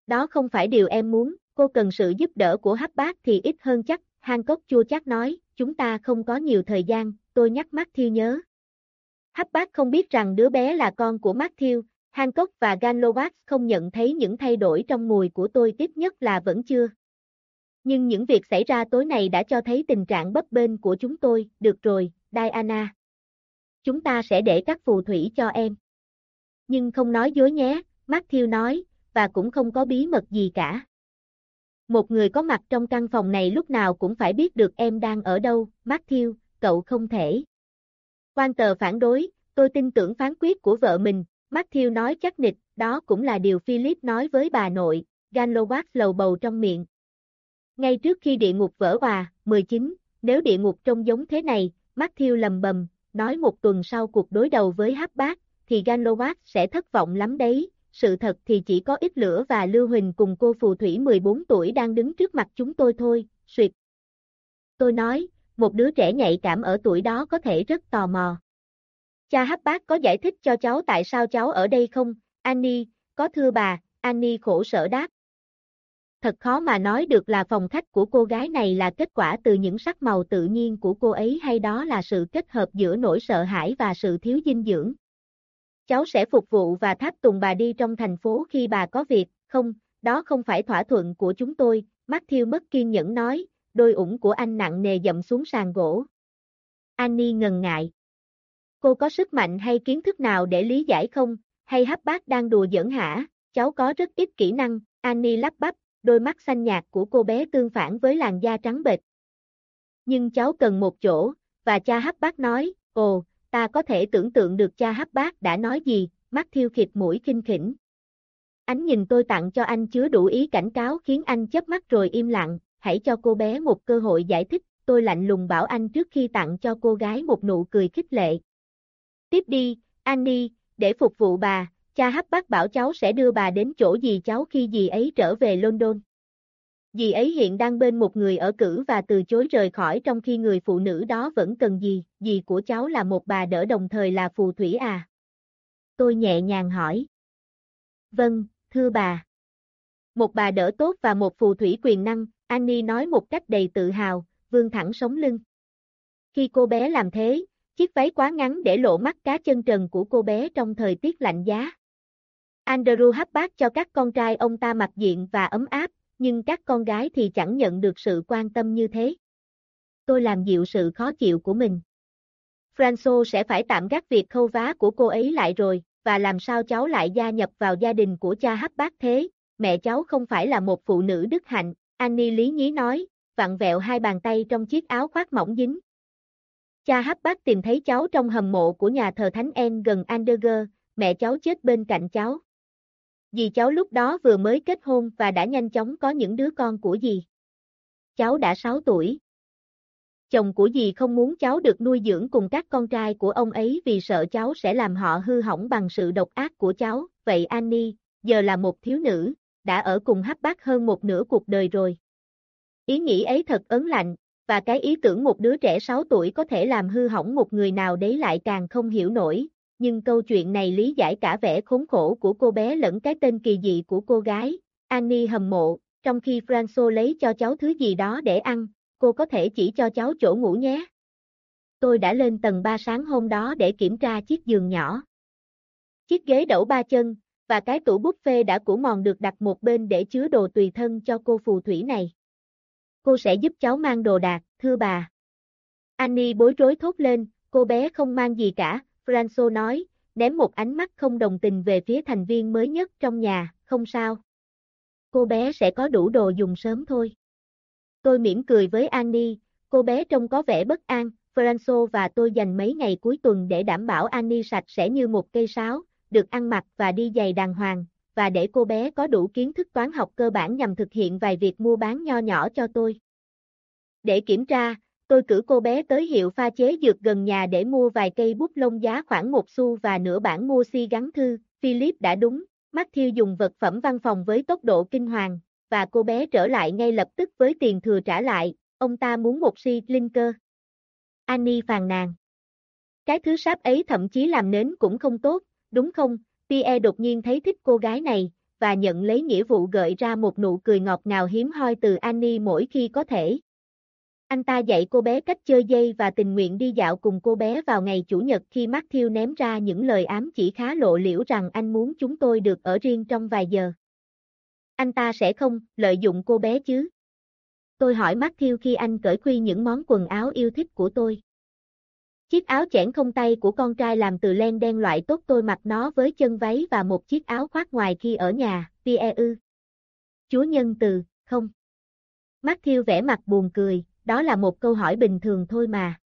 Đó không phải điều em muốn, cô cần sự giúp đỡ của hấp bác thì ít hơn chắc, hang cốc chua chắc nói, chúng ta không có nhiều thời gian, tôi nhắc Mắt Thiêu nhớ. Hấp bác không biết rằng đứa bé là con của Matthew, Hancock và Galovac không nhận thấy những thay đổi trong mùi của tôi tiếp nhất là vẫn chưa. Nhưng những việc xảy ra tối nay đã cho thấy tình trạng bấp bênh của chúng tôi, được rồi, Diana. Chúng ta sẽ để các phù thủy cho em. Nhưng không nói dối nhé, Matthew nói, và cũng không có bí mật gì cả. Một người có mặt trong căn phòng này lúc nào cũng phải biết được em đang ở đâu, Matthew, cậu không thể. Quan tờ phản đối, tôi tin tưởng phán quyết của vợ mình, Matthew nói chắc nịch, đó cũng là điều Philip nói với bà nội, Ganlowatt lầu bầu trong miệng. Ngay trước khi địa ngục vỡ hòa, 19, nếu địa ngục trông giống thế này, Matthew lầm bầm, nói một tuần sau cuộc đối đầu với Háp Bác, thì Ganlowatt sẽ thất vọng lắm đấy, sự thật thì chỉ có ít lửa và Lưu Huỳnh cùng cô phù thủy 14 tuổi đang đứng trước mặt chúng tôi thôi, suyệt. Tôi nói, một đứa trẻ nhạy cảm ở tuổi đó có thể rất tò mò. Cha hấp bác có giải thích cho cháu tại sao cháu ở đây không, Annie, có thưa bà, Annie khổ sở đáp. Thật khó mà nói được là phòng khách của cô gái này là kết quả từ những sắc màu tự nhiên của cô ấy hay đó là sự kết hợp giữa nỗi sợ hãi và sự thiếu dinh dưỡng. Cháu sẽ phục vụ và tháp tùng bà đi trong thành phố khi bà có việc, không, đó không phải thỏa thuận của chúng tôi, Matthew mất kiên nhẫn nói, đôi ủng của anh nặng nề dậm xuống sàn gỗ. Annie ngần ngại. Cô có sức mạnh hay kiến thức nào để lý giải không, hay hấp bác đang đùa giỡn hả, cháu có rất ít kỹ năng, Annie lắp bắp, đôi mắt xanh nhạt của cô bé tương phản với làn da trắng bệch. Nhưng cháu cần một chỗ, và cha hấp bác nói, ồ, ta có thể tưởng tượng được cha hấp bác đã nói gì, mắt thiêu khịt mũi kinh khỉnh. Ánh nhìn tôi tặng cho anh chứa đủ ý cảnh cáo khiến anh chớp mắt rồi im lặng, hãy cho cô bé một cơ hội giải thích, tôi lạnh lùng bảo anh trước khi tặng cho cô gái một nụ cười khích lệ. Tiếp đi, Annie, để phục vụ bà, cha hấp bác bảo cháu sẽ đưa bà đến chỗ dì cháu khi dì ấy trở về London. Dì ấy hiện đang bên một người ở cử và từ chối rời khỏi trong khi người phụ nữ đó vẫn cần gì? dì của cháu là một bà đỡ đồng thời là phù thủy à? Tôi nhẹ nhàng hỏi. Vâng, thưa bà. Một bà đỡ tốt và một phù thủy quyền năng, Annie nói một cách đầy tự hào, vươn thẳng sống lưng. Khi cô bé làm thế, chiếc váy quá ngắn để lộ mắt cá chân trần của cô bé trong thời tiết lạnh giá. Andrew hấp bát cho các con trai ông ta mặc diện và ấm áp, nhưng các con gái thì chẳng nhận được sự quan tâm như thế. Tôi làm dịu sự khó chịu của mình. Franco sẽ phải tạm gác việc khâu vá của cô ấy lại rồi, và làm sao cháu lại gia nhập vào gia đình của cha hấp bác thế, mẹ cháu không phải là một phụ nữ đức hạnh, Annie lý nhí nói, vặn vẹo hai bàn tay trong chiếc áo khoác mỏng dính. Cha hấp bác tìm thấy cháu trong hầm mộ của nhà thờ Thánh En gần Anderger, mẹ cháu chết bên cạnh cháu. Dì cháu lúc đó vừa mới kết hôn và đã nhanh chóng có những đứa con của dì. Cháu đã 6 tuổi. Chồng của dì không muốn cháu được nuôi dưỡng cùng các con trai của ông ấy vì sợ cháu sẽ làm họ hư hỏng bằng sự độc ác của cháu. Vậy Annie, giờ là một thiếu nữ, đã ở cùng hấp bác hơn một nửa cuộc đời rồi. Ý nghĩ ấy thật ấn lạnh, và cái ý tưởng một đứa trẻ 6 tuổi có thể làm hư hỏng một người nào đấy lại càng không hiểu nổi, nhưng câu chuyện này lý giải cả vẻ khốn khổ của cô bé lẫn cái tên kỳ dị của cô gái, Annie hầm mộ, trong khi Franco lấy cho cháu thứ gì đó để ăn, cô có thể chỉ cho cháu chỗ ngủ nhé. Tôi đã lên tầng 3 sáng hôm đó để kiểm tra chiếc giường nhỏ. Chiếc ghế đẩu ba chân, và cái tủ bút phê đã cũ mòn được đặt một bên để chứa đồ tùy thân cho cô phù thủy này. Cô sẽ giúp cháu mang đồ đạc, thưa bà. Annie bối rối thốt lên, cô bé không mang gì cả, Franco nói, ném một ánh mắt không đồng tình về phía thành viên mới nhất trong nhà, không sao. Cô bé sẽ có đủ đồ dùng sớm thôi. Tôi mỉm cười với Annie, cô bé trông có vẻ bất an, Franco và tôi dành mấy ngày cuối tuần để đảm bảo Annie sạch sẽ như một cây sáo, được ăn mặc và đi giày đàng hoàng, và để cô bé có đủ kiến thức toán học cơ bản nhằm thực hiện vài việc mua bán nho nhỏ cho tôi. Để kiểm tra, tôi cử cô bé tới hiệu pha chế dược gần nhà để mua vài cây bút lông giá khoảng một xu và nửa bản mua si gắn thư, Philip đã đúng, Matthew dùng vật phẩm văn phòng với tốc độ kinh hoàng, và cô bé trở lại ngay lập tức với tiền thừa trả lại, ông ta muốn một si Linker. Annie phàn nàn. Cái thứ sáp ấy thậm chí làm nến cũng không tốt, đúng không? Pierre đột nhiên thấy thích cô gái này, và nhận lấy nghĩa vụ gợi ra một nụ cười ngọt ngào hiếm hoi từ Annie mỗi khi có thể. Anh ta dạy cô bé cách chơi dây và tình nguyện đi dạo cùng cô bé vào ngày Chủ nhật khi Matthew ném ra những lời ám chỉ khá lộ liễu rằng anh muốn chúng tôi được ở riêng trong vài giờ. Anh ta sẽ không lợi dụng cô bé chứ? Tôi hỏi Matthew khi anh cởi khuy những món quần áo yêu thích của tôi. Chiếc áo chẽn không tay của con trai làm từ len đen loại tốt tôi mặc nó với chân váy và một chiếc áo khoác ngoài khi ở nhà, Pierre ư. Chúa nhân từ, không. Matthew vẽ mặt buồn cười, đó là một câu hỏi bình thường thôi mà.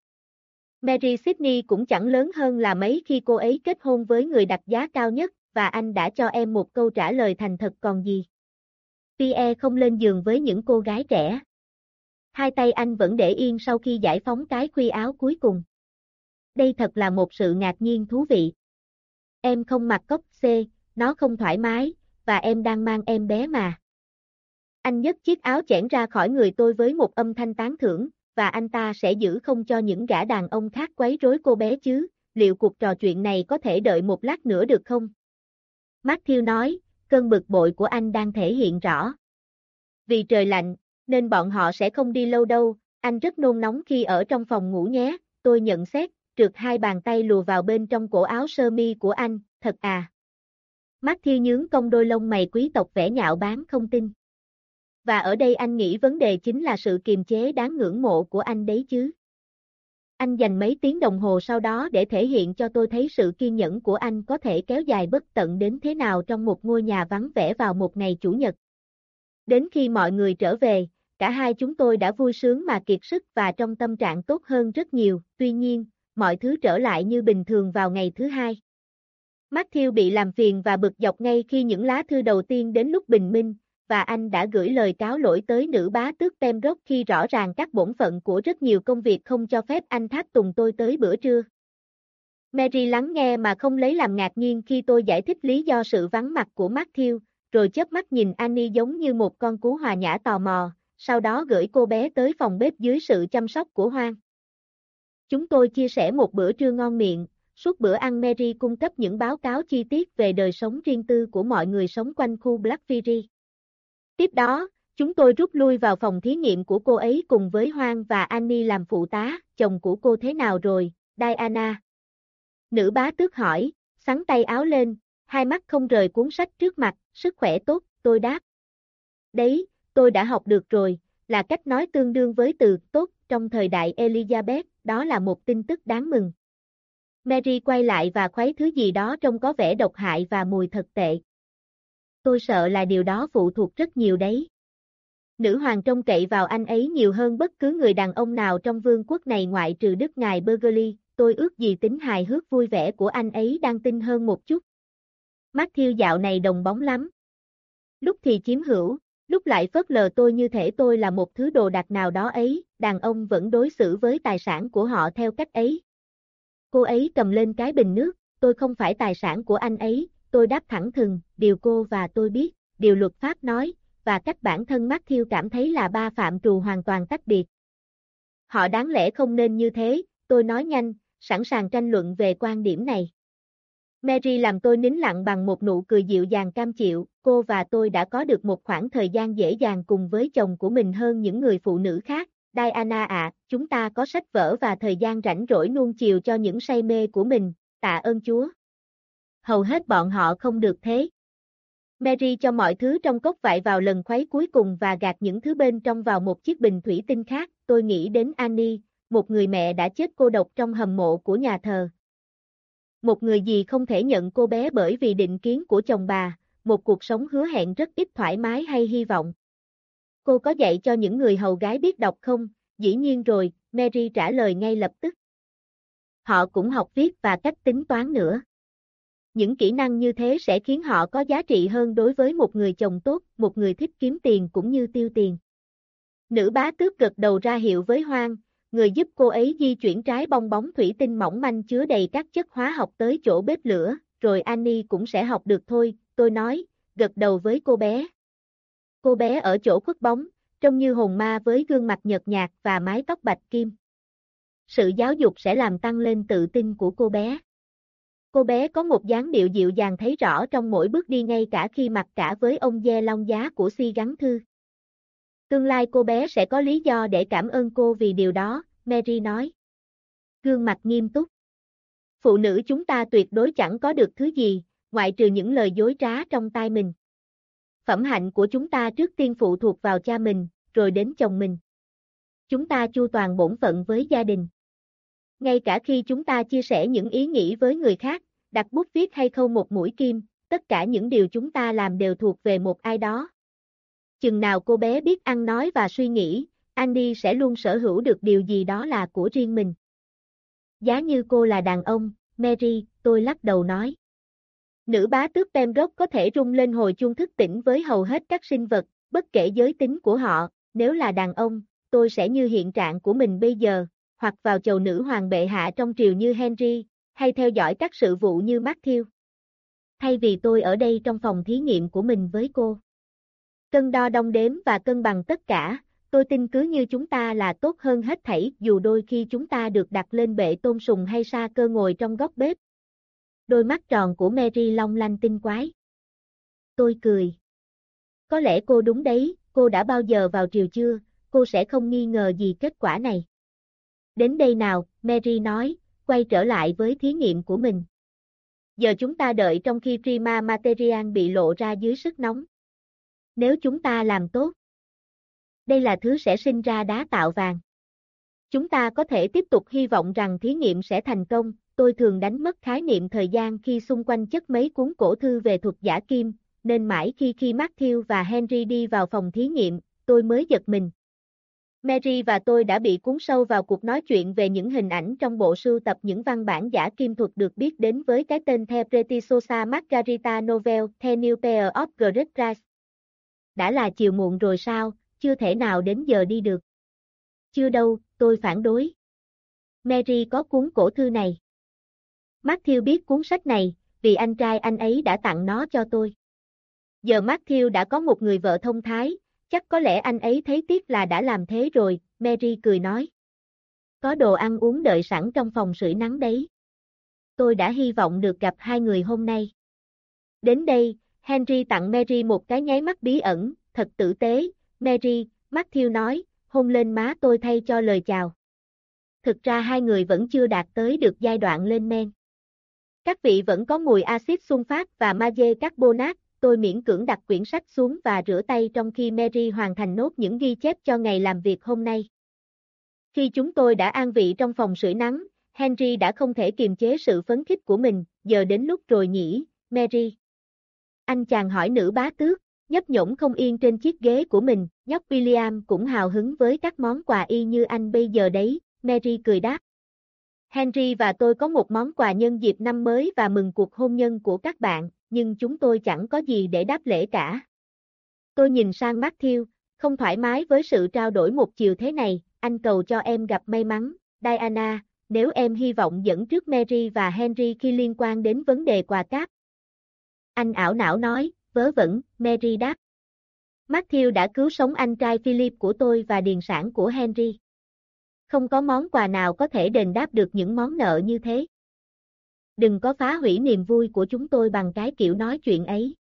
Mary Sydney cũng chẳng lớn hơn là mấy khi cô ấy kết hôn với người đặt giá cao nhất, và anh đã cho em một câu trả lời thành thật còn gì. Pierre không lên giường với những cô gái trẻ. Hai tay anh vẫn để yên sau khi giải phóng cái khuy áo cuối cùng. Đây thật là một sự ngạc nhiên thú vị. Em không mặc cốc C, nó không thoải mái, và em đang mang em bé mà. Anh nhấc chiếc áo chẽn ra khỏi người tôi với một âm thanh tán thưởng, và anh ta sẽ giữ không cho những gã đàn ông khác quấy rối cô bé chứ, liệu cuộc trò chuyện này có thể đợi một lát nữa được không? Matthew nói, cơn bực bội của anh đang thể hiện rõ. Vì trời lạnh, nên bọn họ sẽ không đi lâu đâu, anh rất nôn nóng khi ở trong phòng ngủ nhé, tôi nhận xét, trượt hai bàn tay lùa vào bên trong cổ áo sơ mi của anh, thật à. mắt thiêu nhướng công đôi lông mày quý tộc vẽ nhạo báng không tin. Và ở đây anh nghĩ vấn đề chính là sự kiềm chế đáng ngưỡng mộ của anh đấy chứ. Anh dành mấy tiếng đồng hồ sau đó để thể hiện cho tôi thấy sự kiên nhẫn của anh có thể kéo dài bất tận đến thế nào trong một ngôi nhà vắng vẻ vào một ngày chủ nhật. Đến khi mọi người trở về, cả hai chúng tôi đã vui sướng mà kiệt sức và trong tâm trạng tốt hơn rất nhiều, tuy nhiên, mọi thứ trở lại như bình thường vào ngày thứ hai. Matthew bị làm phiền và bực dọc ngay khi những lá thư đầu tiên đến lúc bình minh, và anh đã gửi lời cáo lỗi tới nữ bá tước Pembroke khi rõ ràng các bổn phận của rất nhiều công việc không cho phép anh thác tùng tôi tới bữa trưa. Mary lắng nghe mà không lấy làm ngạc nhiên khi tôi giải thích lý do sự vắng mặt của Matthew, rồi chớp mắt nhìn Annie giống như một con cú hòa nhã tò mò, sau đó gửi cô bé tới phòng bếp dưới sự chăm sóc của Hoang. Chúng tôi chia sẻ một bữa trưa ngon miệng, suốt bữa ăn Mary cung cấp những báo cáo chi tiết về đời sống riêng tư của mọi người sống quanh khu Blackberry. Tiếp đó, chúng tôi rút lui vào phòng thí nghiệm của cô ấy cùng với Hoang và Annie làm phụ tá, chồng của cô thế nào rồi, Diana? Nữ bá tước hỏi, sắn tay áo lên, hai mắt không rời cuốn sách trước mặt, sức khỏe tốt, tôi đáp. Đấy, tôi đã học được rồi, là cách nói tương đương với từ tốt trong thời đại Elizabeth, đó là một tin tức đáng mừng. Mary quay lại và khuấy thứ gì đó trông có vẻ độc hại và mùi thật tệ. Tôi sợ là điều đó phụ thuộc rất nhiều đấy. Nữ hoàng trông cậy vào anh ấy nhiều hơn bất cứ người đàn ông nào trong vương quốc này ngoại trừ Đức Ngài Burgerly, tôi ước gì tính hài hước vui vẻ của anh ấy đang tin hơn một chút. Matthew dạo này đồng bóng lắm. Lúc thì chiếm hữu, lúc lại phớt lờ tôi như thể tôi là một thứ đồ đạc nào đó ấy, đàn ông vẫn đối xử với tài sản của họ theo cách ấy. Cô ấy cầm lên cái bình nước, tôi không phải tài sản của anh ấy, tôi đáp thẳng thừng, điều cô và tôi biết, điều luật pháp nói, và cách bản thân Matthew cảm thấy là ba phạm trù hoàn toàn tách biệt. Họ đáng lẽ không nên như thế, tôi nói nhanh, sẵn sàng tranh luận về quan điểm này. Mary làm tôi nín lặng bằng một nụ cười dịu dàng cam chịu, cô và tôi đã có được một khoảng thời gian dễ dàng cùng với chồng của mình hơn những người phụ nữ khác. Diana ạ, chúng ta có sách vở và thời gian rảnh rỗi nuông chiều cho những say mê của mình, tạ ơn Chúa. Hầu hết bọn họ không được thế. Mary cho mọi thứ trong cốc vải vào lần khuấy cuối cùng và gạt những thứ bên trong vào một chiếc bình thủy tinh khác. Tôi nghĩ đến Annie, một người mẹ đã chết cô độc trong hầm mộ của nhà thờ. Một người gì không thể nhận cô bé bởi vì định kiến của chồng bà, một cuộc sống hứa hẹn rất ít thoải mái hay hy vọng. Cô có dạy cho những người hầu gái biết đọc không? Dĩ nhiên rồi, Mary trả lời ngay lập tức. Họ cũng học viết và cách tính toán nữa. Những kỹ năng như thế sẽ khiến họ có giá trị hơn đối với một người chồng tốt, một người thích kiếm tiền cũng như tiêu tiền. Nữ bá tước gật đầu ra hiệu với Hoang, người giúp cô ấy di chuyển trái bong bóng thủy tinh mỏng manh chứa đầy các chất hóa học tới chỗ bếp lửa, rồi Annie cũng sẽ học được thôi, tôi nói, gật đầu với cô bé. Cô bé ở chỗ khuất bóng, trông như hồn ma với gương mặt nhợt nhạt và mái tóc bạch kim. Sự giáo dục sẽ làm tăng lên tự tin của cô bé. Cô bé có một dáng điệu dịu dàng thấy rõ trong mỗi bước đi ngay cả khi mặc cả với ông dê long giá của si gắn thư. Tương lai cô bé sẽ có lý do để cảm ơn cô vì điều đó, Mary nói. Gương mặt nghiêm túc. Phụ nữ chúng ta tuyệt đối chẳng có được thứ gì, ngoại trừ những lời dối trá trong tai mình. Phẩm hạnh của chúng ta trước tiên phụ thuộc vào cha mình, rồi đến chồng mình. Chúng ta chu toàn bổn phận với gia đình. Ngay cả khi chúng ta chia sẻ những ý nghĩ với người khác, đặt bút viết hay khâu một mũi kim, tất cả những điều chúng ta làm đều thuộc về một ai đó. Chừng nào cô bé biết ăn nói và suy nghĩ, Andy sẽ luôn sở hữu được điều gì đó là của riêng mình. Giá như cô là đàn ông, Mary, tôi lắc đầu nói. Nữ bá tước Pembroke có thể rung lên hồi chuông thức tỉnh với hầu hết các sinh vật, bất kể giới tính của họ, nếu là đàn ông, tôi sẽ như hiện trạng của mình bây giờ, hoặc vào chầu nữ hoàng bệ hạ trong triều như Henry, hay theo dõi các sự vụ như Matthew. Thay vì tôi ở đây trong phòng thí nghiệm của mình với cô. Cân đo đong đếm và cân bằng tất cả, tôi tin cứ như chúng ta là tốt hơn hết thảy dù đôi khi chúng ta được đặt lên bệ tôn sùng hay sa cơ ngồi trong góc bếp. Đôi mắt tròn của Mary long lanh tinh quái. Tôi cười. Có lẽ cô đúng đấy, cô đã bao giờ vào triều chưa, cô sẽ không nghi ngờ gì kết quả này. Đến đây nào, Mary nói, quay trở lại với thí nghiệm của mình. Giờ chúng ta đợi trong khi prima material bị lộ ra dưới sức nóng. Nếu chúng ta làm tốt, đây là thứ sẽ sinh ra đá tạo vàng. Chúng ta có thể tiếp tục hy vọng rằng thí nghiệm sẽ thành công, tôi thường đánh mất khái niệm thời gian khi xung quanh chất mấy cuốn cổ thư về thuật giả kim, nên mãi khi khi Matthew và Henry đi vào phòng thí nghiệm, tôi mới giật mình. Mary và tôi đã bị cuốn sâu vào cuộc nói chuyện về những hình ảnh trong bộ sưu tập những văn bản giả kim thuật được biết đến với cái tên The Pretiosa Margarita Novel, The New Pair of Great Price. Đã là chiều muộn rồi sao, chưa thể nào đến giờ đi được. Chưa đâu, tôi phản đối. Mary có cuốn cổ thư này. Matthew biết cuốn sách này, vì anh trai anh ấy đã tặng nó cho tôi. Giờ Matthew đã có một người vợ thông thái, chắc có lẽ anh ấy thấy tiếc là đã làm thế rồi, Mary cười nói. Có đồ ăn uống đợi sẵn trong phòng sưởi nắng đấy. Tôi đã hy vọng được gặp hai người hôm nay. Đến đây, Henry tặng Mary một cái nháy mắt bí ẩn, thật tử tế, Mary, Matthew nói, hôn lên má tôi thay cho lời chào. Thực ra hai người vẫn chưa đạt tới được giai đoạn lên men. Các vị vẫn có mùi axit sunfat và magie carbonate, tôi miễn cưỡng đặt quyển sách xuống và rửa tay trong khi Mary hoàn thành nốt những ghi chép cho ngày làm việc hôm nay. Khi chúng tôi đã an vị trong phòng sưởi nắng, Henry đã không thể kiềm chế sự phấn khích của mình, giờ đến lúc rồi nhỉ, Mary. Anh chàng hỏi nữ bá tước, nhấp nhổm không yên trên chiếc ghế của mình, nhóc William cũng hào hứng với các món quà y như anh bây giờ đấy, Mary cười đáp. Henry và tôi có một món quà nhân dịp năm mới và mừng cuộc hôn nhân của các bạn, nhưng chúng tôi chẳng có gì để đáp lễ cả. Tôi nhìn sang Matthew, không thoải mái với sự trao đổi một chiều thế này, anh cầu cho em gặp may mắn, Diana, nếu em hy vọng dẫn trước Mary và Henry khi liên quan đến vấn đề quà cáp. Anh ảo não nói, vớ vẩn, Mary đáp. Matthew đã cứu sống anh trai Philip của tôi và điền sản của Henry. Không có món quà nào có thể đền đáp được những món nợ như thế. Đừng có phá hủy niềm vui của chúng tôi bằng cái kiểu nói chuyện ấy.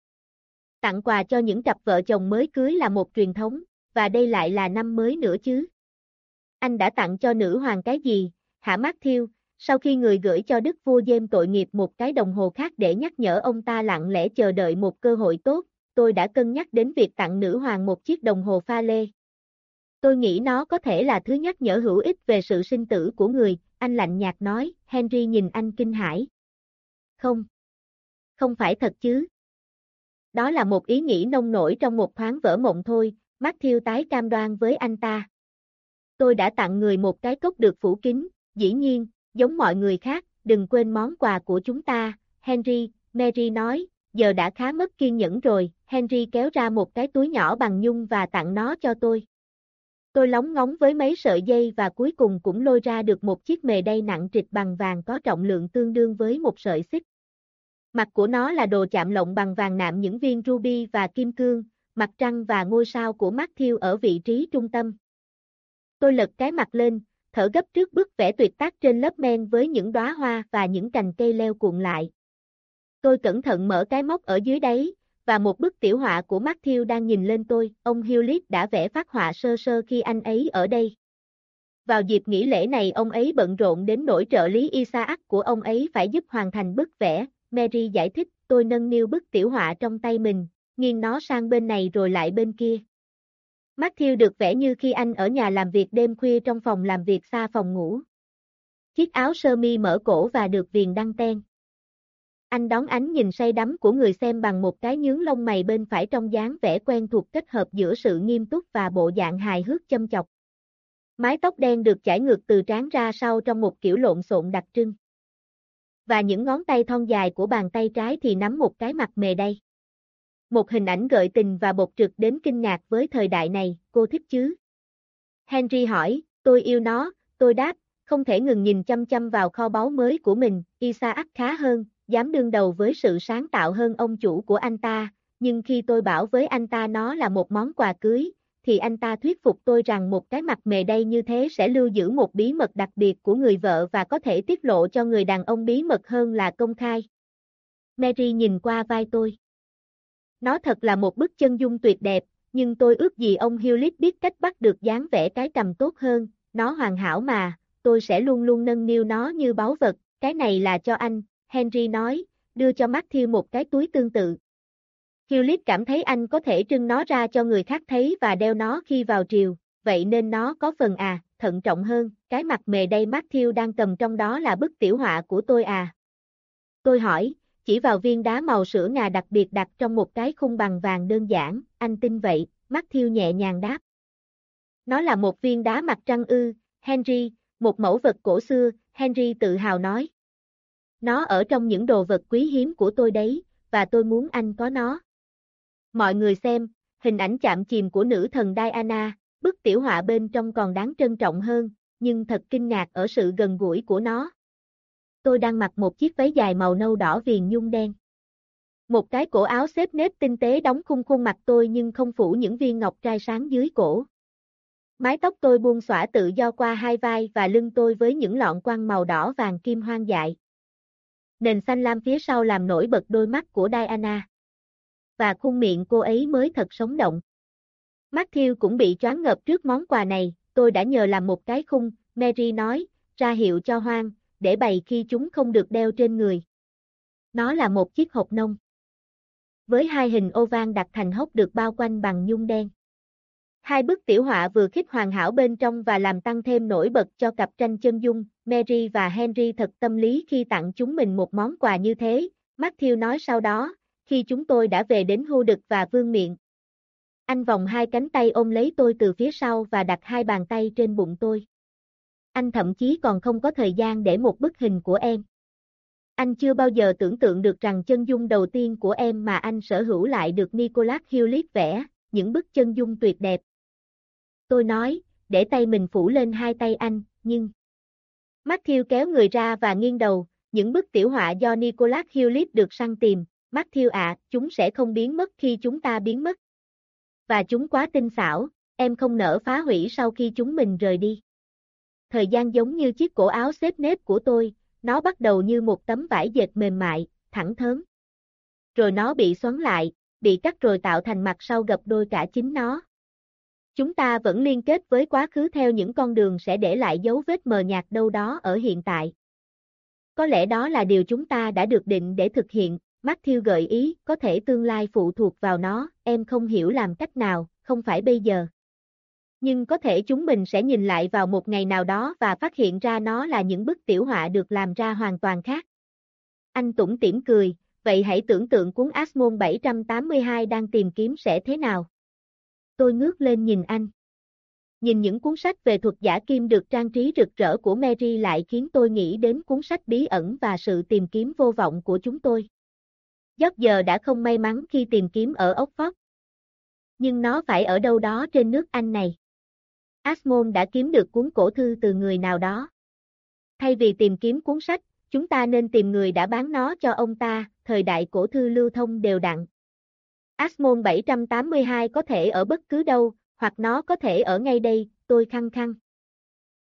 Tặng quà cho những cặp vợ chồng mới cưới là một truyền thống, và đây lại là năm mới nữa chứ. Anh đã tặng cho nữ hoàng cái gì, hả Matthew, sau khi người gửi cho đức vua James tội nghiệp một cái đồng hồ khác để nhắc nhở ông ta lặng lẽ chờ đợi một cơ hội tốt, tôi đã cân nhắc đến việc tặng nữ hoàng một chiếc đồng hồ pha lê. Tôi nghĩ nó có thể là thứ nhắc nhở hữu ích về sự sinh tử của người, anh lạnh nhạt nói, Henry nhìn anh kinh hãi. Không. Không phải thật chứ. Đó là một ý nghĩ nông nổi trong một thoáng vỡ mộng thôi, Matthew tái cam đoan với anh ta. Tôi đã tặng người một cái cốc được phủ kín, dĩ nhiên, giống mọi người khác, đừng quên món quà của chúng ta, Henry, Mary nói, giờ đã khá mất kiên nhẫn rồi, Henry kéo ra một cái túi nhỏ bằng nhung và tặng nó cho tôi. Tôi lóng ngóng với mấy sợi dây và cuối cùng cũng lôi ra được một chiếc mề đay nặng trịch bằng vàng có trọng lượng tương đương với một sợi xích. Mặt của nó là đồ chạm lộng bằng vàng nạm những viên ruby và kim cương, mặt trăng và ngôi sao của Matthew ở vị trí trung tâm. Tôi lật cái mặt lên, thở gấp trước bức vẽ tuyệt tác trên lớp men với những đóa hoa và những cành cây leo cuộn lại. Tôi cẩn thận mở cái móc ở dưới đáy, và một bức tiểu họa của Matthew đang nhìn lên tôi, ông Hewlett đã vẽ phát họa sơ sơ khi anh ấy ở đây. Vào dịp nghỉ lễ này ông ấy bận rộn đến nỗi trợ lý Isaac của ông ấy phải giúp hoàn thành bức vẽ, Mary giải thích, tôi nâng niu bức tiểu họa trong tay mình, nghiêng nó sang bên này rồi lại bên kia. Matthew được vẽ như khi anh ở nhà làm việc đêm khuya trong phòng làm việc xa phòng ngủ. Chiếc áo sơ mi mở cổ và được viền đăng ten. Anh đón ánh nhìn say đắm của người xem bằng một cái nhướng lông mày bên phải trong dáng vẻ quen thuộc kết hợp giữa sự nghiêm túc và bộ dạng hài hước châm chọc. Mái tóc đen được chải ngược từ trán ra sau trong một kiểu lộn xộn đặc trưng. Và những ngón tay thon dài của bàn tay trái thì nắm một cái mặt mề đây. Một hình ảnh gợi tình và bột trực đến kinh ngạc với thời đại này, cô thích chứ? Henry hỏi, tôi yêu nó, tôi đáp, không thể ngừng nhìn chăm chăm vào kho báu mới của mình, Isaac khá hơn, dám đương đầu với sự sáng tạo hơn ông chủ của anh ta, nhưng khi tôi bảo với anh ta nó là một món quà cưới, thì anh ta thuyết phục tôi rằng một cái mặt mề đây như thế sẽ lưu giữ một bí mật đặc biệt của người vợ và có thể tiết lộ cho người đàn ông bí mật hơn là công khai. Mary nhìn qua vai tôi. Nó thật là một bức chân dung tuyệt đẹp, nhưng tôi ước gì ông Hewlett biết cách bắt được dáng vẻ cái cầm tốt hơn, nó hoàn hảo mà, tôi sẽ luôn luôn nâng niu nó như báu vật, cái này là cho anh, Henry nói, đưa cho Matthew một cái túi tương tự. Hewlett cảm thấy anh có thể trưng nó ra cho người khác thấy và đeo nó khi vào triều, vậy nên nó có phần à, thận trọng hơn, cái mặt mề đây Matthew đang cầm trong đó là bức tiểu họa của tôi à. Tôi hỏi, chỉ vào viên đá màu sữa ngà đặc biệt đặt trong một cái khung bằng vàng đơn giản, anh tin vậy, mắt thiêu nhẹ nhàng đáp. Nó là một viên đá mặt trăng ư, Henry, một mẫu vật cổ xưa, Henry tự hào nói. Nó ở trong những đồ vật quý hiếm của tôi đấy, và tôi muốn anh có nó. Mọi người xem, hình ảnh chạm chìm của nữ thần Diana, bức tiểu họa bên trong còn đáng trân trọng hơn, nhưng thật kinh ngạc ở sự gần gũi của nó. Tôi đang mặc một chiếc váy dài màu nâu đỏ viền nhung đen. Một cái cổ áo xếp nếp tinh tế đóng khung khuôn mặt tôi nhưng không phủ những viên ngọc trai sáng dưới cổ. Mái tóc tôi buông xõa tự do qua hai vai và lưng tôi với những lọn quăng màu đỏ vàng kim hoang dại. Nền xanh lam phía sau làm nổi bật đôi mắt của Diana. Và khuôn miệng cô ấy mới thật sống động. Matthew cũng bị choáng ngợp trước món quà này, tôi đã nhờ làm một cái khung, Mary nói, ra hiệu cho Hoang, để bày khi chúng không được đeo trên người. Nó là một chiếc hộp nông. Với hai hình ô van đặt thành hốc được bao quanh bằng nhung đen. Hai bức tiểu họa vừa khít hoàn hảo bên trong và làm tăng thêm nổi bật cho cặp tranh chân dung, Mary và Henry thật tâm lý khi tặng chúng mình một món quà như thế, Matthew nói sau đó, khi chúng tôi đã về đến hô đực và vương miệng. Anh vòng hai cánh tay ôm lấy tôi từ phía sau và đặt hai bàn tay trên bụng tôi. Anh thậm chí còn không có thời gian để một bức hình của em. Anh chưa bao giờ tưởng tượng được rằng chân dung đầu tiên của em mà anh sở hữu lại được Nicholas Hewlett vẽ, những bức chân dung tuyệt đẹp. Tôi nói, để tay mình phủ lên hai tay anh, nhưng... Matthew kéo người ra và nghiêng đầu, những bức tiểu họa do Nicholas Hewlett được săn tìm, Matthew ạ, chúng sẽ không biến mất khi chúng ta biến mất. Và chúng quá tinh xảo, em không nỡ phá hủy sau khi chúng mình rời đi. Thời gian giống như chiếc cổ áo xếp nếp của tôi, nó bắt đầu như một tấm vải dệt mềm mại, thẳng thớm. Rồi nó bị xoắn lại, bị cắt rồi tạo thành mặt sau gập đôi cả chính nó. Chúng ta vẫn liên kết với quá khứ theo những con đường sẽ để lại dấu vết mờ nhạt đâu đó ở hiện tại. Có lẽ đó là điều chúng ta đã được định để thực hiện, Matthew gợi ý, có thể tương lai phụ thuộc vào nó, em không hiểu làm cách nào, không phải bây giờ. Nhưng có thể chúng mình sẽ nhìn lại vào một ngày nào đó và phát hiện ra nó là những bức tiểu họa được làm ra hoàn toàn khác. Anh tủm tỉm cười, vậy hãy tưởng tượng cuốn Asmon 782 đang tìm kiếm sẽ thế nào. Tôi ngước lên nhìn anh. Nhìn những cuốn sách về thuật giả kim được trang trí rực rỡ của Mary lại khiến tôi nghĩ đến cuốn sách bí ẩn và sự tìm kiếm vô vọng của chúng tôi. Giấc giờ đã không may mắn khi tìm kiếm ở Oxford. Nhưng nó phải ở đâu đó trên nước Anh này. Asmon đã kiếm được cuốn cổ thư từ người nào đó. Thay vì tìm kiếm cuốn sách, chúng ta nên tìm người đã bán nó cho ông ta, thời đại cổ thư lưu thông đều đặn. Asmon 782 có thể ở bất cứ đâu, hoặc nó có thể ở ngay đây, tôi khăng khăng.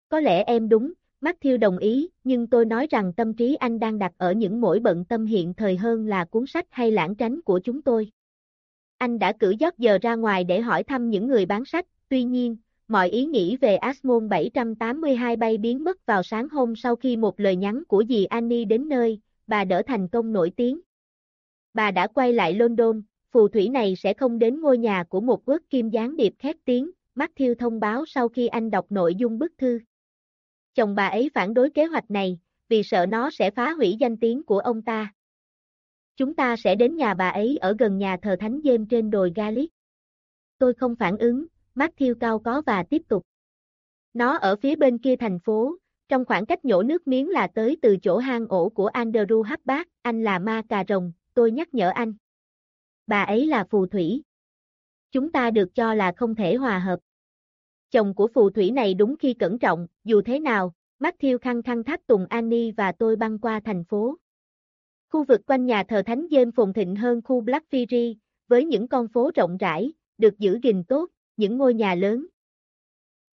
Có lẽ em đúng, Matthew đồng ý, nhưng tôi nói rằng tâm trí anh đang đặt ở những mỗi bận tâm hiện thời hơn là cuốn sách hay lãng tránh của chúng tôi. Anh đã cử giót giờ ra ngoài để hỏi thăm những người bán sách, tuy nhiên, mọi ý nghĩ về Asmon 782 bay biến mất vào sáng hôm sau khi một lời nhắn của dì Annie đến nơi, bà đỡ thành công nổi tiếng. Bà đã quay lại London, phù thủy này sẽ không đến ngôi nhà của một quốc kim gián điệp khét tiếng, Matthew thông báo sau khi anh đọc nội dung bức thư. Chồng bà ấy phản đối kế hoạch này, vì sợ nó sẽ phá hủy danh tiếng của ông ta. Chúng ta sẽ đến nhà bà ấy ở gần nhà thờ Thánh Dêm trên đồi Galit. Tôi không phản ứng, Matthew cao có và tiếp tục. Nó ở phía bên kia thành phố, trong khoảng cách nhổ nước miếng là tới từ chỗ hang ổ của Andrew Hubbard, anh là ma cà rồng, tôi nhắc nhở anh. Bà ấy là phù thủy. Chúng ta được cho là không thể hòa hợp. Chồng của phù thủy này đúng khi cẩn trọng, dù thế nào, Matthew khăng khăng thắt tùng Annie và tôi băng qua thành phố. Khu vực quanh nhà thờ Thánh Dêm phồn thịnh hơn khu Blackfriars, với những con phố rộng rãi, được giữ gìn tốt, những ngôi nhà lớn,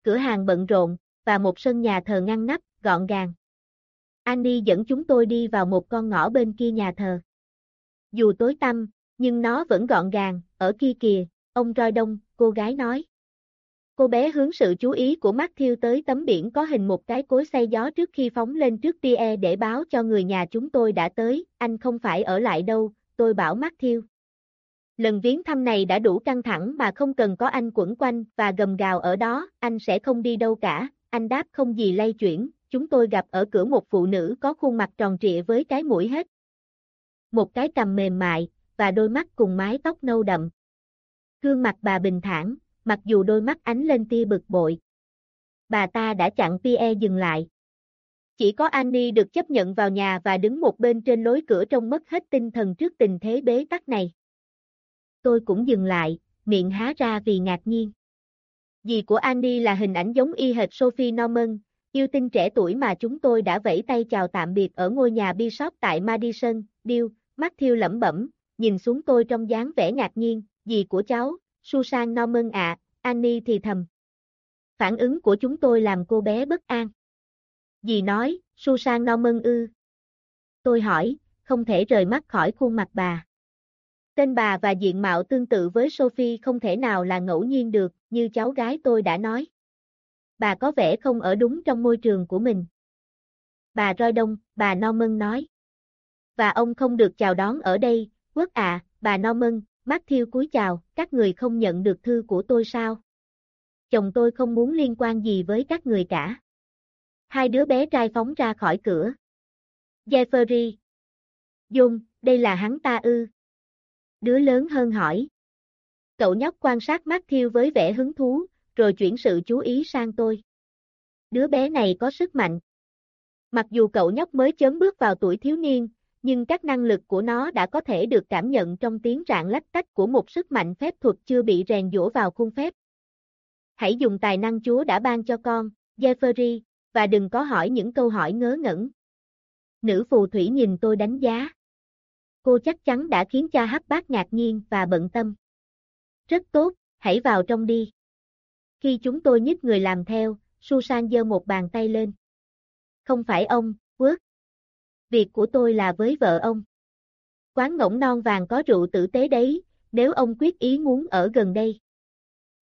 cửa hàng bận rộn, và một sân nhà thờ ngăn nắp, gọn gàng. Andy dẫn chúng tôi đi vào một con ngõ bên kia nhà thờ. Dù tối tăm, nhưng nó vẫn gọn gàng, ở kia kìa, ông roi đông, cô gái nói. Cô bé hướng sự chú ý của Matthew tới tấm biển có hình một cái cối xay gió trước khi phóng lên trước tia để báo cho người nhà chúng tôi đã tới, anh không phải ở lại đâu, tôi bảo Matthew. Lần viếng thăm này đã đủ căng thẳng mà không cần có anh quẩn quanh và gầm gào ở đó, anh sẽ không đi đâu cả, anh đáp không gì lay chuyển, chúng tôi gặp ở cửa một phụ nữ có khuôn mặt tròn trịa với cái mũi hết. Một cái cằm mềm mại, và đôi mắt cùng mái tóc nâu đậm. Gương mặt bà bình thản, mặc dù đôi mắt ánh lên tia bực bội. Bà ta đã chặn Pierre dừng lại. Chỉ có Annie được chấp nhận vào nhà và đứng một bên trên lối cửa trông mất hết tinh thần trước tình thế bế tắc này. Tôi cũng dừng lại, miệng há ra vì ngạc nhiên. Dì của Annie là hình ảnh giống y hệt Sophie Norman, yêu tinh trẻ tuổi mà chúng tôi đã vẫy tay chào tạm biệt ở ngôi nhà Bishop tại Madison, Deal, Matthew lẩm bẩm, nhìn xuống tôi trong dáng vẻ ngạc nhiên, dì của cháu, Susan Norman ạ, Annie thì thầm. Phản ứng của chúng tôi làm cô bé bất an. Dì nói, Susan Norman ư. Tôi hỏi, không thể rời mắt khỏi khuôn mặt bà. Tên bà và diện mạo tương tự với Sophie không thể nào là ngẫu nhiên được, như cháu gái tôi đã nói. Bà có vẻ không ở đúng trong môi trường của mình. Bà roi đông, bà Norman nói. Và ông không được chào đón ở đây, quốc ạ, à, bà Norman, Matthew cúi chào, các người không nhận được thư của tôi sao? Chồng tôi không muốn liên quan gì với các người cả. Hai đứa bé trai phóng ra khỏi cửa. Jeffrey. Dung, đây là hắn ta ư. Đứa lớn hơn hỏi. Cậu nhóc quan sát Matthew với vẻ hứng thú, rồi chuyển sự chú ý sang tôi. Đứa bé này có sức mạnh. Mặc dù cậu nhóc mới chớm bước vào tuổi thiếu niên, nhưng các năng lực của nó đã có thể được cảm nhận trong tiếng rạng lách tách của một sức mạnh phép thuật chưa bị rèn dũa vào khuôn phép. Hãy dùng tài năng Chúa đã ban cho con, Jeffrey, và đừng có hỏi những câu hỏi ngớ ngẩn. Nữ phù thủy nhìn tôi đánh giá. Cô chắc chắn đã khiến cha hấp bác ngạc nhiên và bận tâm. Rất tốt, hãy vào trong đi. Khi chúng tôi nhích người làm theo, Susan giơ một bàn tay lên. Không phải ông, Quốc. Việc của tôi là với vợ ông. Quán ngỗng non vàng có rượu tử tế đấy, nếu ông quyết ý muốn ở gần đây.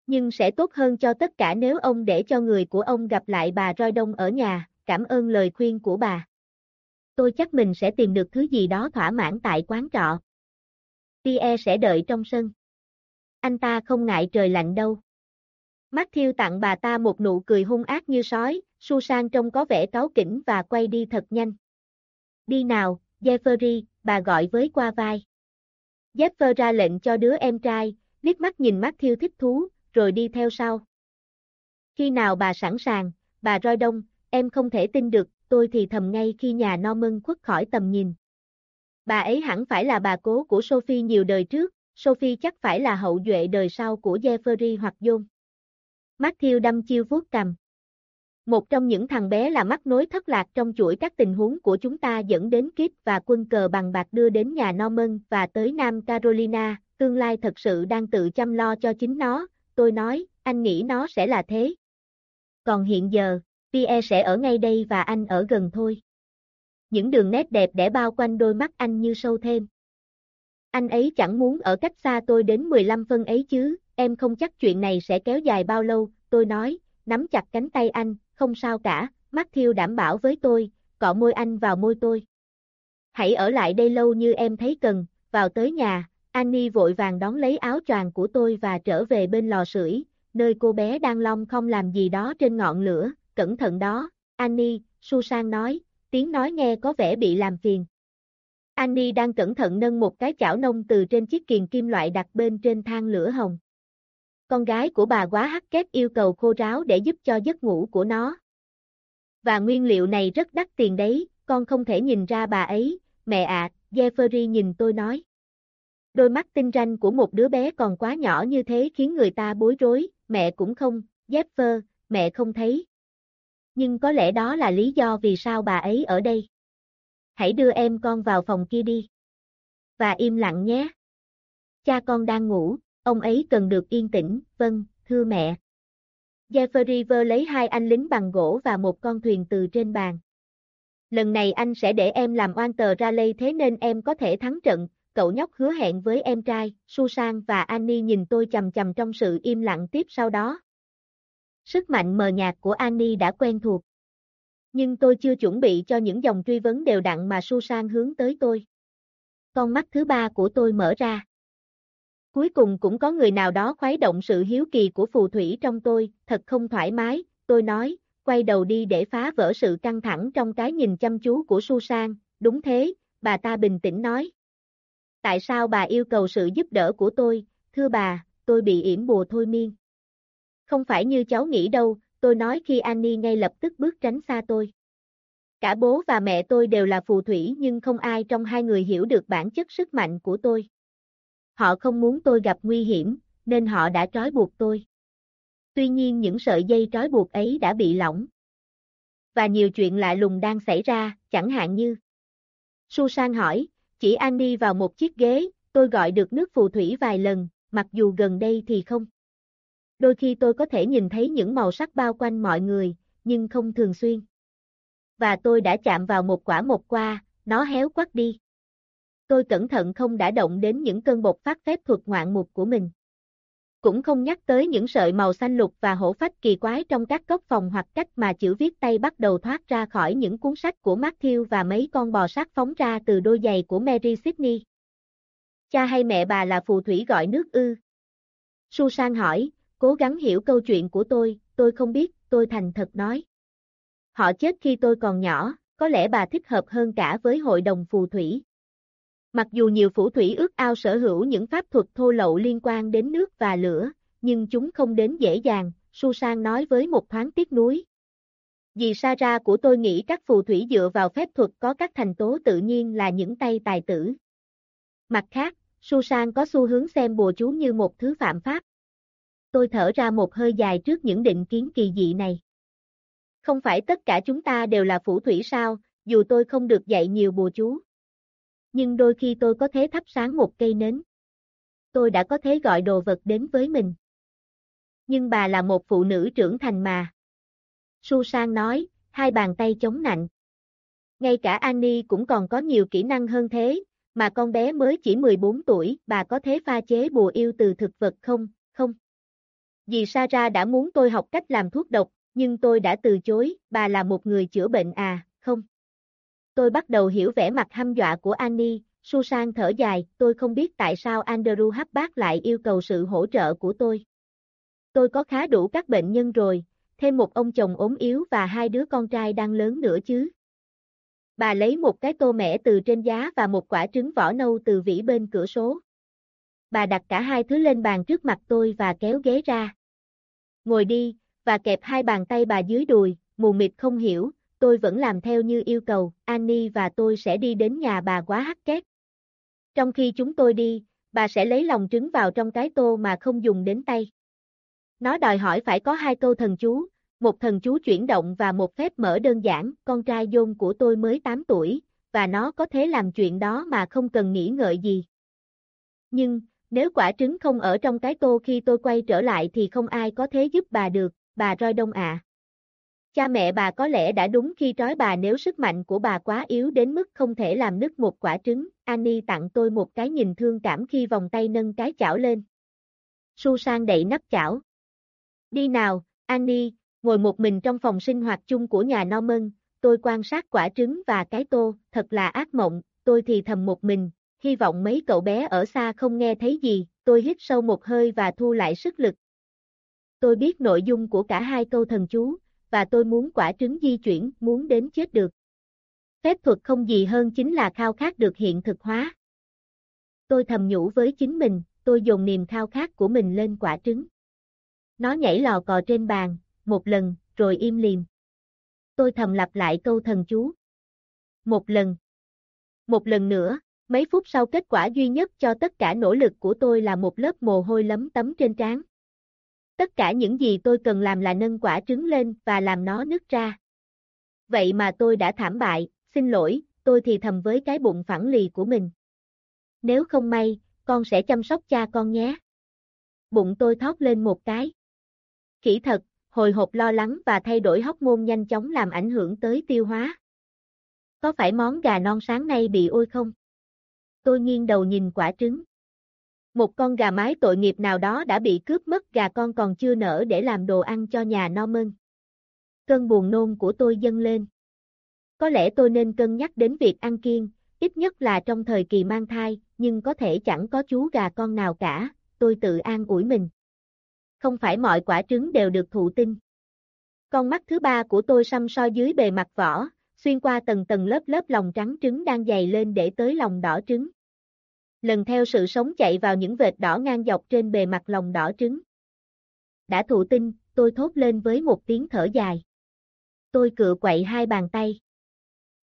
Nhưng sẽ tốt hơn cho tất cả nếu ông để cho người của ông gặp lại bà Roi Đông ở nhà, cảm ơn lời khuyên của bà. Tôi chắc mình sẽ tìm được thứ gì đó thỏa mãn tại quán trọ. Pierre sẽ đợi trong sân. Anh ta không ngại trời lạnh đâu. Matthew tặng bà ta một nụ cười hung ác như sói, Susan trông có vẻ cáu kỉnh và quay đi thật nhanh. Đi nào, Jeffrey, bà gọi với qua vai. Jeffrey ra lệnh cho đứa em trai, liếc mắt nhìn Matthew thích thú, rồi đi theo sau. Khi nào bà sẵn sàng, bà roi đông, em không thể tin được, tôi thì thầm ngay khi nhà no mân khuất khỏi tầm nhìn. Bà ấy hẳn phải là bà cố của Sophie nhiều đời trước, Sophie chắc phải là hậu duệ đời sau của Jeffrey hoặc John. Matthew đâm chiêu vuốt cầm. Một trong những thằng bé là mắc nối thất lạc trong chuỗi các tình huống của chúng ta dẫn đến kiếp và quân cờ bằng bạc đưa đến nhà Norman và tới Nam Carolina, tương lai thật sự đang tự chăm lo cho chính nó, tôi nói, anh nghĩ nó sẽ là thế. Còn hiện giờ, Pierre sẽ ở ngay đây và anh ở gần thôi. Những đường nét đẹp để bao quanh đôi mắt anh như sâu thêm. Anh ấy chẳng muốn ở cách xa tôi đến 15 phân ấy chứ, em không chắc chuyện này sẽ kéo dài bao lâu, tôi nói, nắm chặt cánh tay anh, không sao cả, Matthew đảm bảo với tôi, cọ môi anh vào môi tôi. Hãy ở lại đây lâu như em thấy cần, vào tới nhà, Annie vội vàng đón lấy áo choàng của tôi và trở về bên lò sưởi, nơi cô bé đang long không làm gì đó trên ngọn lửa, cẩn thận đó, Annie, Susan nói, tiếng nói nghe có vẻ bị làm phiền. Annie đang cẩn thận nâng một cái chảo nông từ trên chiếc kiền kim loại đặt bên trên than lửa hồng. Con gái của bà quá hắc kép yêu cầu khô ráo để giúp cho giấc ngủ của nó. Và nguyên liệu này rất đắt tiền đấy, con không thể nhìn ra bà ấy, mẹ ạ, à, Jeffrey nhìn tôi nói. Đôi mắt tinh ranh của một đứa bé còn quá nhỏ như thế khiến người ta bối rối, mẹ cũng không, Jeffer, mẹ không thấy. Nhưng có lẽ đó là lý do vì sao bà ấy ở đây. Hãy đưa em con vào phòng kia đi. Và im lặng nhé. Cha con đang ngủ, ông ấy cần được yên tĩnh, vâng, thưa mẹ. Jeffrey vơ lấy hai anh lính bằng gỗ và một con thuyền từ trên bàn. Lần này anh sẽ để em làm oan tờ ra lây thế nên em có thể thắng trận, cậu nhóc hứa hẹn với em trai, Susan và Annie nhìn tôi chầm chầm trong sự im lặng tiếp sau đó. Sức mạnh mờ nhạt của Annie đã quen thuộc. Nhưng tôi chưa chuẩn bị cho những dòng truy vấn đều đặn mà Susan hướng tới tôi. Con mắt thứ ba của tôi mở ra. Cuối cùng cũng có người nào đó khuấy động sự hiếu kỳ của phù thủy trong tôi, thật không thoải mái, tôi nói, quay đầu đi để phá vỡ sự căng thẳng trong cái nhìn chăm chú của Susan, đúng thế, bà ta bình tĩnh nói. Tại sao bà yêu cầu sự giúp đỡ của tôi, thưa bà, tôi bị yểm bùa thôi miên. Không phải như cháu nghĩ đâu, tôi nói khi Annie ngay lập tức bước tránh xa tôi. Cả bố và mẹ tôi đều là phù thủy nhưng không ai trong hai người hiểu được bản chất sức mạnh của tôi. Họ không muốn tôi gặp nguy hiểm, nên họ đã trói buộc tôi. Tuy nhiên những sợi dây trói buộc ấy đã bị lỏng. Và nhiều chuyện lạ lùng đang xảy ra, chẳng hạn như. Susan hỏi, chỉ Annie vào một chiếc ghế, tôi gọi được nước phù thủy vài lần, mặc dù gần đây thì không. Đôi khi tôi có thể nhìn thấy những màu sắc bao quanh mọi người, nhưng không thường xuyên. Và tôi đã chạm vào một quả một qua, nó héo quắt đi. Tôi cẩn thận không đã động đến những cơn bột phát phép thuật ngoạn mục của mình. Cũng không nhắc tới những sợi màu xanh lục và hổ phách kỳ quái trong các góc phòng hoặc cách mà chữ viết tay bắt đầu thoát ra khỏi những cuốn sách của Matthew và mấy con bò sát phóng ra từ đôi giày của Mary Sydney. Cha hay mẹ bà là phù thủy gọi nước ư? Susan hỏi, cố gắng hiểu câu chuyện của tôi, tôi không biết, tôi thành thật nói. Họ chết khi tôi còn nhỏ, có lẽ bà thích hợp hơn cả với hội đồng phù thủy. Mặc dù nhiều phù thủy ước ao sở hữu những pháp thuật thô lậu liên quan đến nước và lửa, nhưng chúng không đến dễ dàng, Susan nói với một thoáng tiếc nuối. Vì Sara của tôi nghĩ các phù thủy dựa vào phép thuật có các thành tố tự nhiên là những tay tài tử. Mặt khác, Susan có xu hướng xem bùa chú như một thứ phạm pháp. Tôi thở ra một hơi dài trước những định kiến kỳ dị này. Không phải tất cả chúng ta đều là phù thủy sao, dù tôi không được dạy nhiều bùa chú. Nhưng đôi khi tôi có thể thắp sáng một cây nến. Tôi đã có thể gọi đồ vật đến với mình. Nhưng bà là một phụ nữ trưởng thành mà. Susan nói, hai bàn tay chống nạnh. Ngay cả Annie cũng còn có nhiều kỹ năng hơn thế, mà con bé mới chỉ 14 tuổi, bà có thể pha chế bùa yêu từ thực vật không, không. Dì Sarah đã muốn tôi học cách làm thuốc độc, nhưng tôi đã từ chối, bà là một người chữa bệnh à, không. Tôi bắt đầu hiểu vẻ mặt hăm dọa của Annie, Susan thở dài, tôi không biết tại sao Andrew Hubbard lại yêu cầu sự hỗ trợ của tôi. Tôi có khá đủ các bệnh nhân rồi, thêm một ông chồng ốm yếu và hai đứa con trai đang lớn nữa chứ. Bà lấy một cái tô mẻ từ trên giá và một quả trứng vỏ nâu từ vỉ bên cửa số. Bà đặt cả hai thứ lên bàn trước mặt tôi và kéo ghế ra. Ngồi đi, và kẹp hai bàn tay bà dưới đùi, mù mịt không hiểu, tôi vẫn làm theo như yêu cầu, Annie và tôi sẽ đi đến nhà bà quá hắc két. Trong khi chúng tôi đi, bà sẽ lấy lòng trứng vào trong cái tô mà không dùng đến tay. Nó đòi hỏi phải có hai câu thần chú, một thần chú chuyển động và một phép mở đơn giản, con trai dôn của tôi mới 8 tuổi, và nó có thể làm chuyện đó mà không cần nghĩ ngợi gì. Nhưng, nếu quả trứng không ở trong cái tô khi tôi quay trở lại thì không ai có thể giúp bà được, bà roi đông ạ. À. Cha mẹ bà có lẽ đã đúng khi trói bà nếu sức mạnh của bà quá yếu đến mức không thể làm nứt một quả trứng. Annie tặng tôi một cái nhìn thương cảm khi vòng tay nâng cái chảo lên. Susan đậy nắp chảo. Đi nào, Annie, ngồi một mình trong phòng sinh hoạt chung của nhà Norman, tôi quan sát quả trứng và cái tô, thật là ác mộng, tôi thì thầm một mình, hy vọng mấy cậu bé ở xa không nghe thấy gì, tôi hít sâu một hơi và thu lại sức lực. Tôi biết nội dung của cả hai câu thần chú, và tôi muốn quả trứng di chuyển, muốn đến chết được. Phép thuật không gì hơn chính là khao khát được hiện thực hóa. Tôi thầm nhủ với chính mình, tôi dồn niềm khao khát của mình lên quả trứng. Nó nhảy lò cò trên bàn, một lần, rồi im lìm. Tôi thầm lặp lại câu thần chú. Một lần. Một lần nữa, mấy phút sau kết quả duy nhất cho tất cả nỗ lực của tôi là một lớp mồ hôi lấm tấm trên trán. Tất cả những gì tôi cần làm là nâng quả trứng lên và làm nó nứt ra. Vậy mà tôi đã thảm bại, xin lỗi, tôi thì thầm với cái bụng phẳng lì của mình. Nếu không may, con sẽ chăm sóc cha con nhé. Bụng tôi thóp lên một cái. Kỹ thật, hồi hộp lo lắng và thay đổi hóc môn nhanh chóng làm ảnh hưởng tới tiêu hóa. Có phải món gà non sáng nay bị ôi không? Tôi nghiêng đầu nhìn quả trứng. Một con gà mái tội nghiệp nào đó đã bị cướp mất gà con còn chưa nở để làm đồ ăn cho nhà Norman. Cơn buồn nôn của tôi dâng lên. Có lẽ tôi nên cân nhắc đến việc ăn kiêng, ít nhất là trong thời kỳ mang thai, nhưng có thể chẳng có chú gà con nào cả, tôi tự an ủi mình. Không phải mọi quả trứng đều được thụ tinh. Con mắt thứ ba của tôi xăm soi dưới bề mặt vỏ, xuyên qua tầng tầng lớp lớp lòng trắng trứng đang dày lên để tới lòng đỏ trứng lần theo sự sống chạy vào những vệt đỏ ngang dọc trên bề mặt lòng đỏ trứng. Đã thụ tinh, tôi thốt lên với một tiếng thở dài. Tôi cựa quậy hai bàn tay.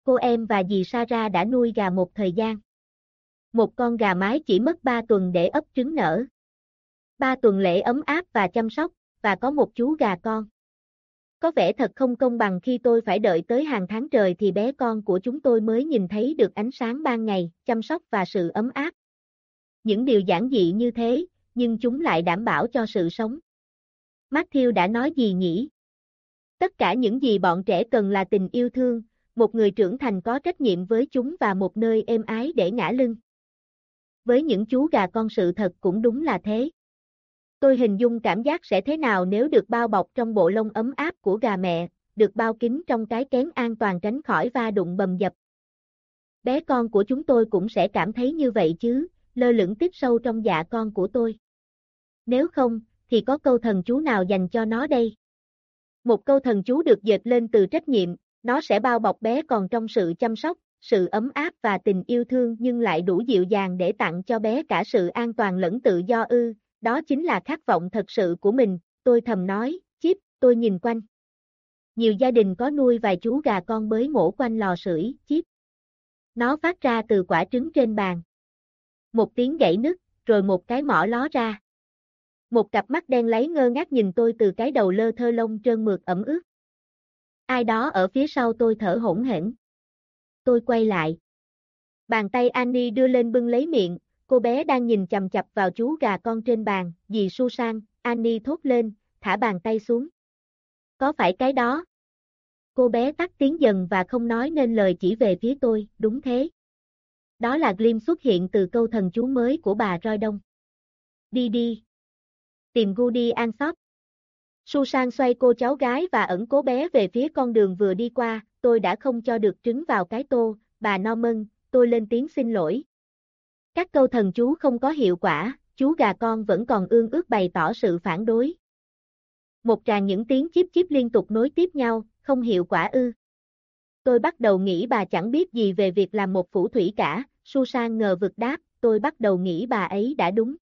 Cô em và dì Sarah đã nuôi gà một thời gian. Một con gà mái chỉ mất ba tuần để ấp trứng nở. Ba tuần lễ ấm áp và chăm sóc, và có một chú gà con. Có vẻ thật không công bằng khi tôi phải đợi tới hàng tháng trời thì bé con của chúng tôi mới nhìn thấy được ánh sáng ban ngày, chăm sóc và sự ấm áp. Những điều giản dị như thế, nhưng chúng lại đảm bảo cho sự sống. Matthew đã nói gì nhỉ? Tất cả những gì bọn trẻ cần là tình yêu thương, một người trưởng thành có trách nhiệm với chúng và một nơi êm ái để ngã lưng. Với những chú gà con sự thật cũng đúng là thế. Tôi hình dung cảm giác sẽ thế nào nếu được bao bọc trong bộ lông ấm áp của gà mẹ, được bao kín trong cái kén an toàn tránh khỏi va đụng bầm dập. Bé con của chúng tôi cũng sẽ cảm thấy như vậy chứ, lơ lửng tiếp sâu trong dạ con của tôi. Nếu không, thì có câu thần chú nào dành cho nó đây? Một câu thần chú được dệt lên từ trách nhiệm, nó sẽ bao bọc bé còn trong sự chăm sóc, sự ấm áp và tình yêu thương nhưng lại đủ dịu dàng để tặng cho bé cả sự an toàn lẫn tự do ư, đó chính là khát vọng thật sự của mình, tôi thầm nói, chip, tôi nhìn quanh. Nhiều gia đình có nuôi vài chú gà con bới mổ quanh lò sưởi, chip. Nó phát ra từ quả trứng trên bàn. Một tiếng gãy nứt, rồi một cái mỏ ló ra. Một cặp mắt đen lấy ngơ ngác nhìn tôi từ cái đầu lơ thơ lông trơn mượt ẩm ướt. Ai đó ở phía sau tôi thở hỗn hển. Tôi quay lại. Bàn tay Annie đưa lên bưng lấy miệng, cô bé đang nhìn chầm chập vào chú gà con trên bàn, dì Susan, Annie thốt lên, thả bàn tay xuống. Có phải cái đó? Cô bé tắt tiếng dần và không nói nên lời chỉ về phía tôi, đúng thế. Đó là Glim xuất hiện từ câu thần chú mới của bà Roi Đông. Đi đi. Tìm Goody Ansop. Susan xoay cô cháu gái và ẩn cố bé về phía con đường vừa đi qua, tôi đã không cho được trứng vào cái tô, bà Norman, tôi lên tiếng xin lỗi. Các câu thần chú không có hiệu quả, chú gà con vẫn còn ương ước bày tỏ sự phản đối. Một tràng những tiếng chíp chíp liên tục nối tiếp nhau, không hiệu quả ư. Tôi bắt đầu nghĩ bà chẳng biết gì về việc làm một phù thủy cả, Susan ngờ vực đáp, tôi bắt đầu nghĩ bà ấy đã đúng.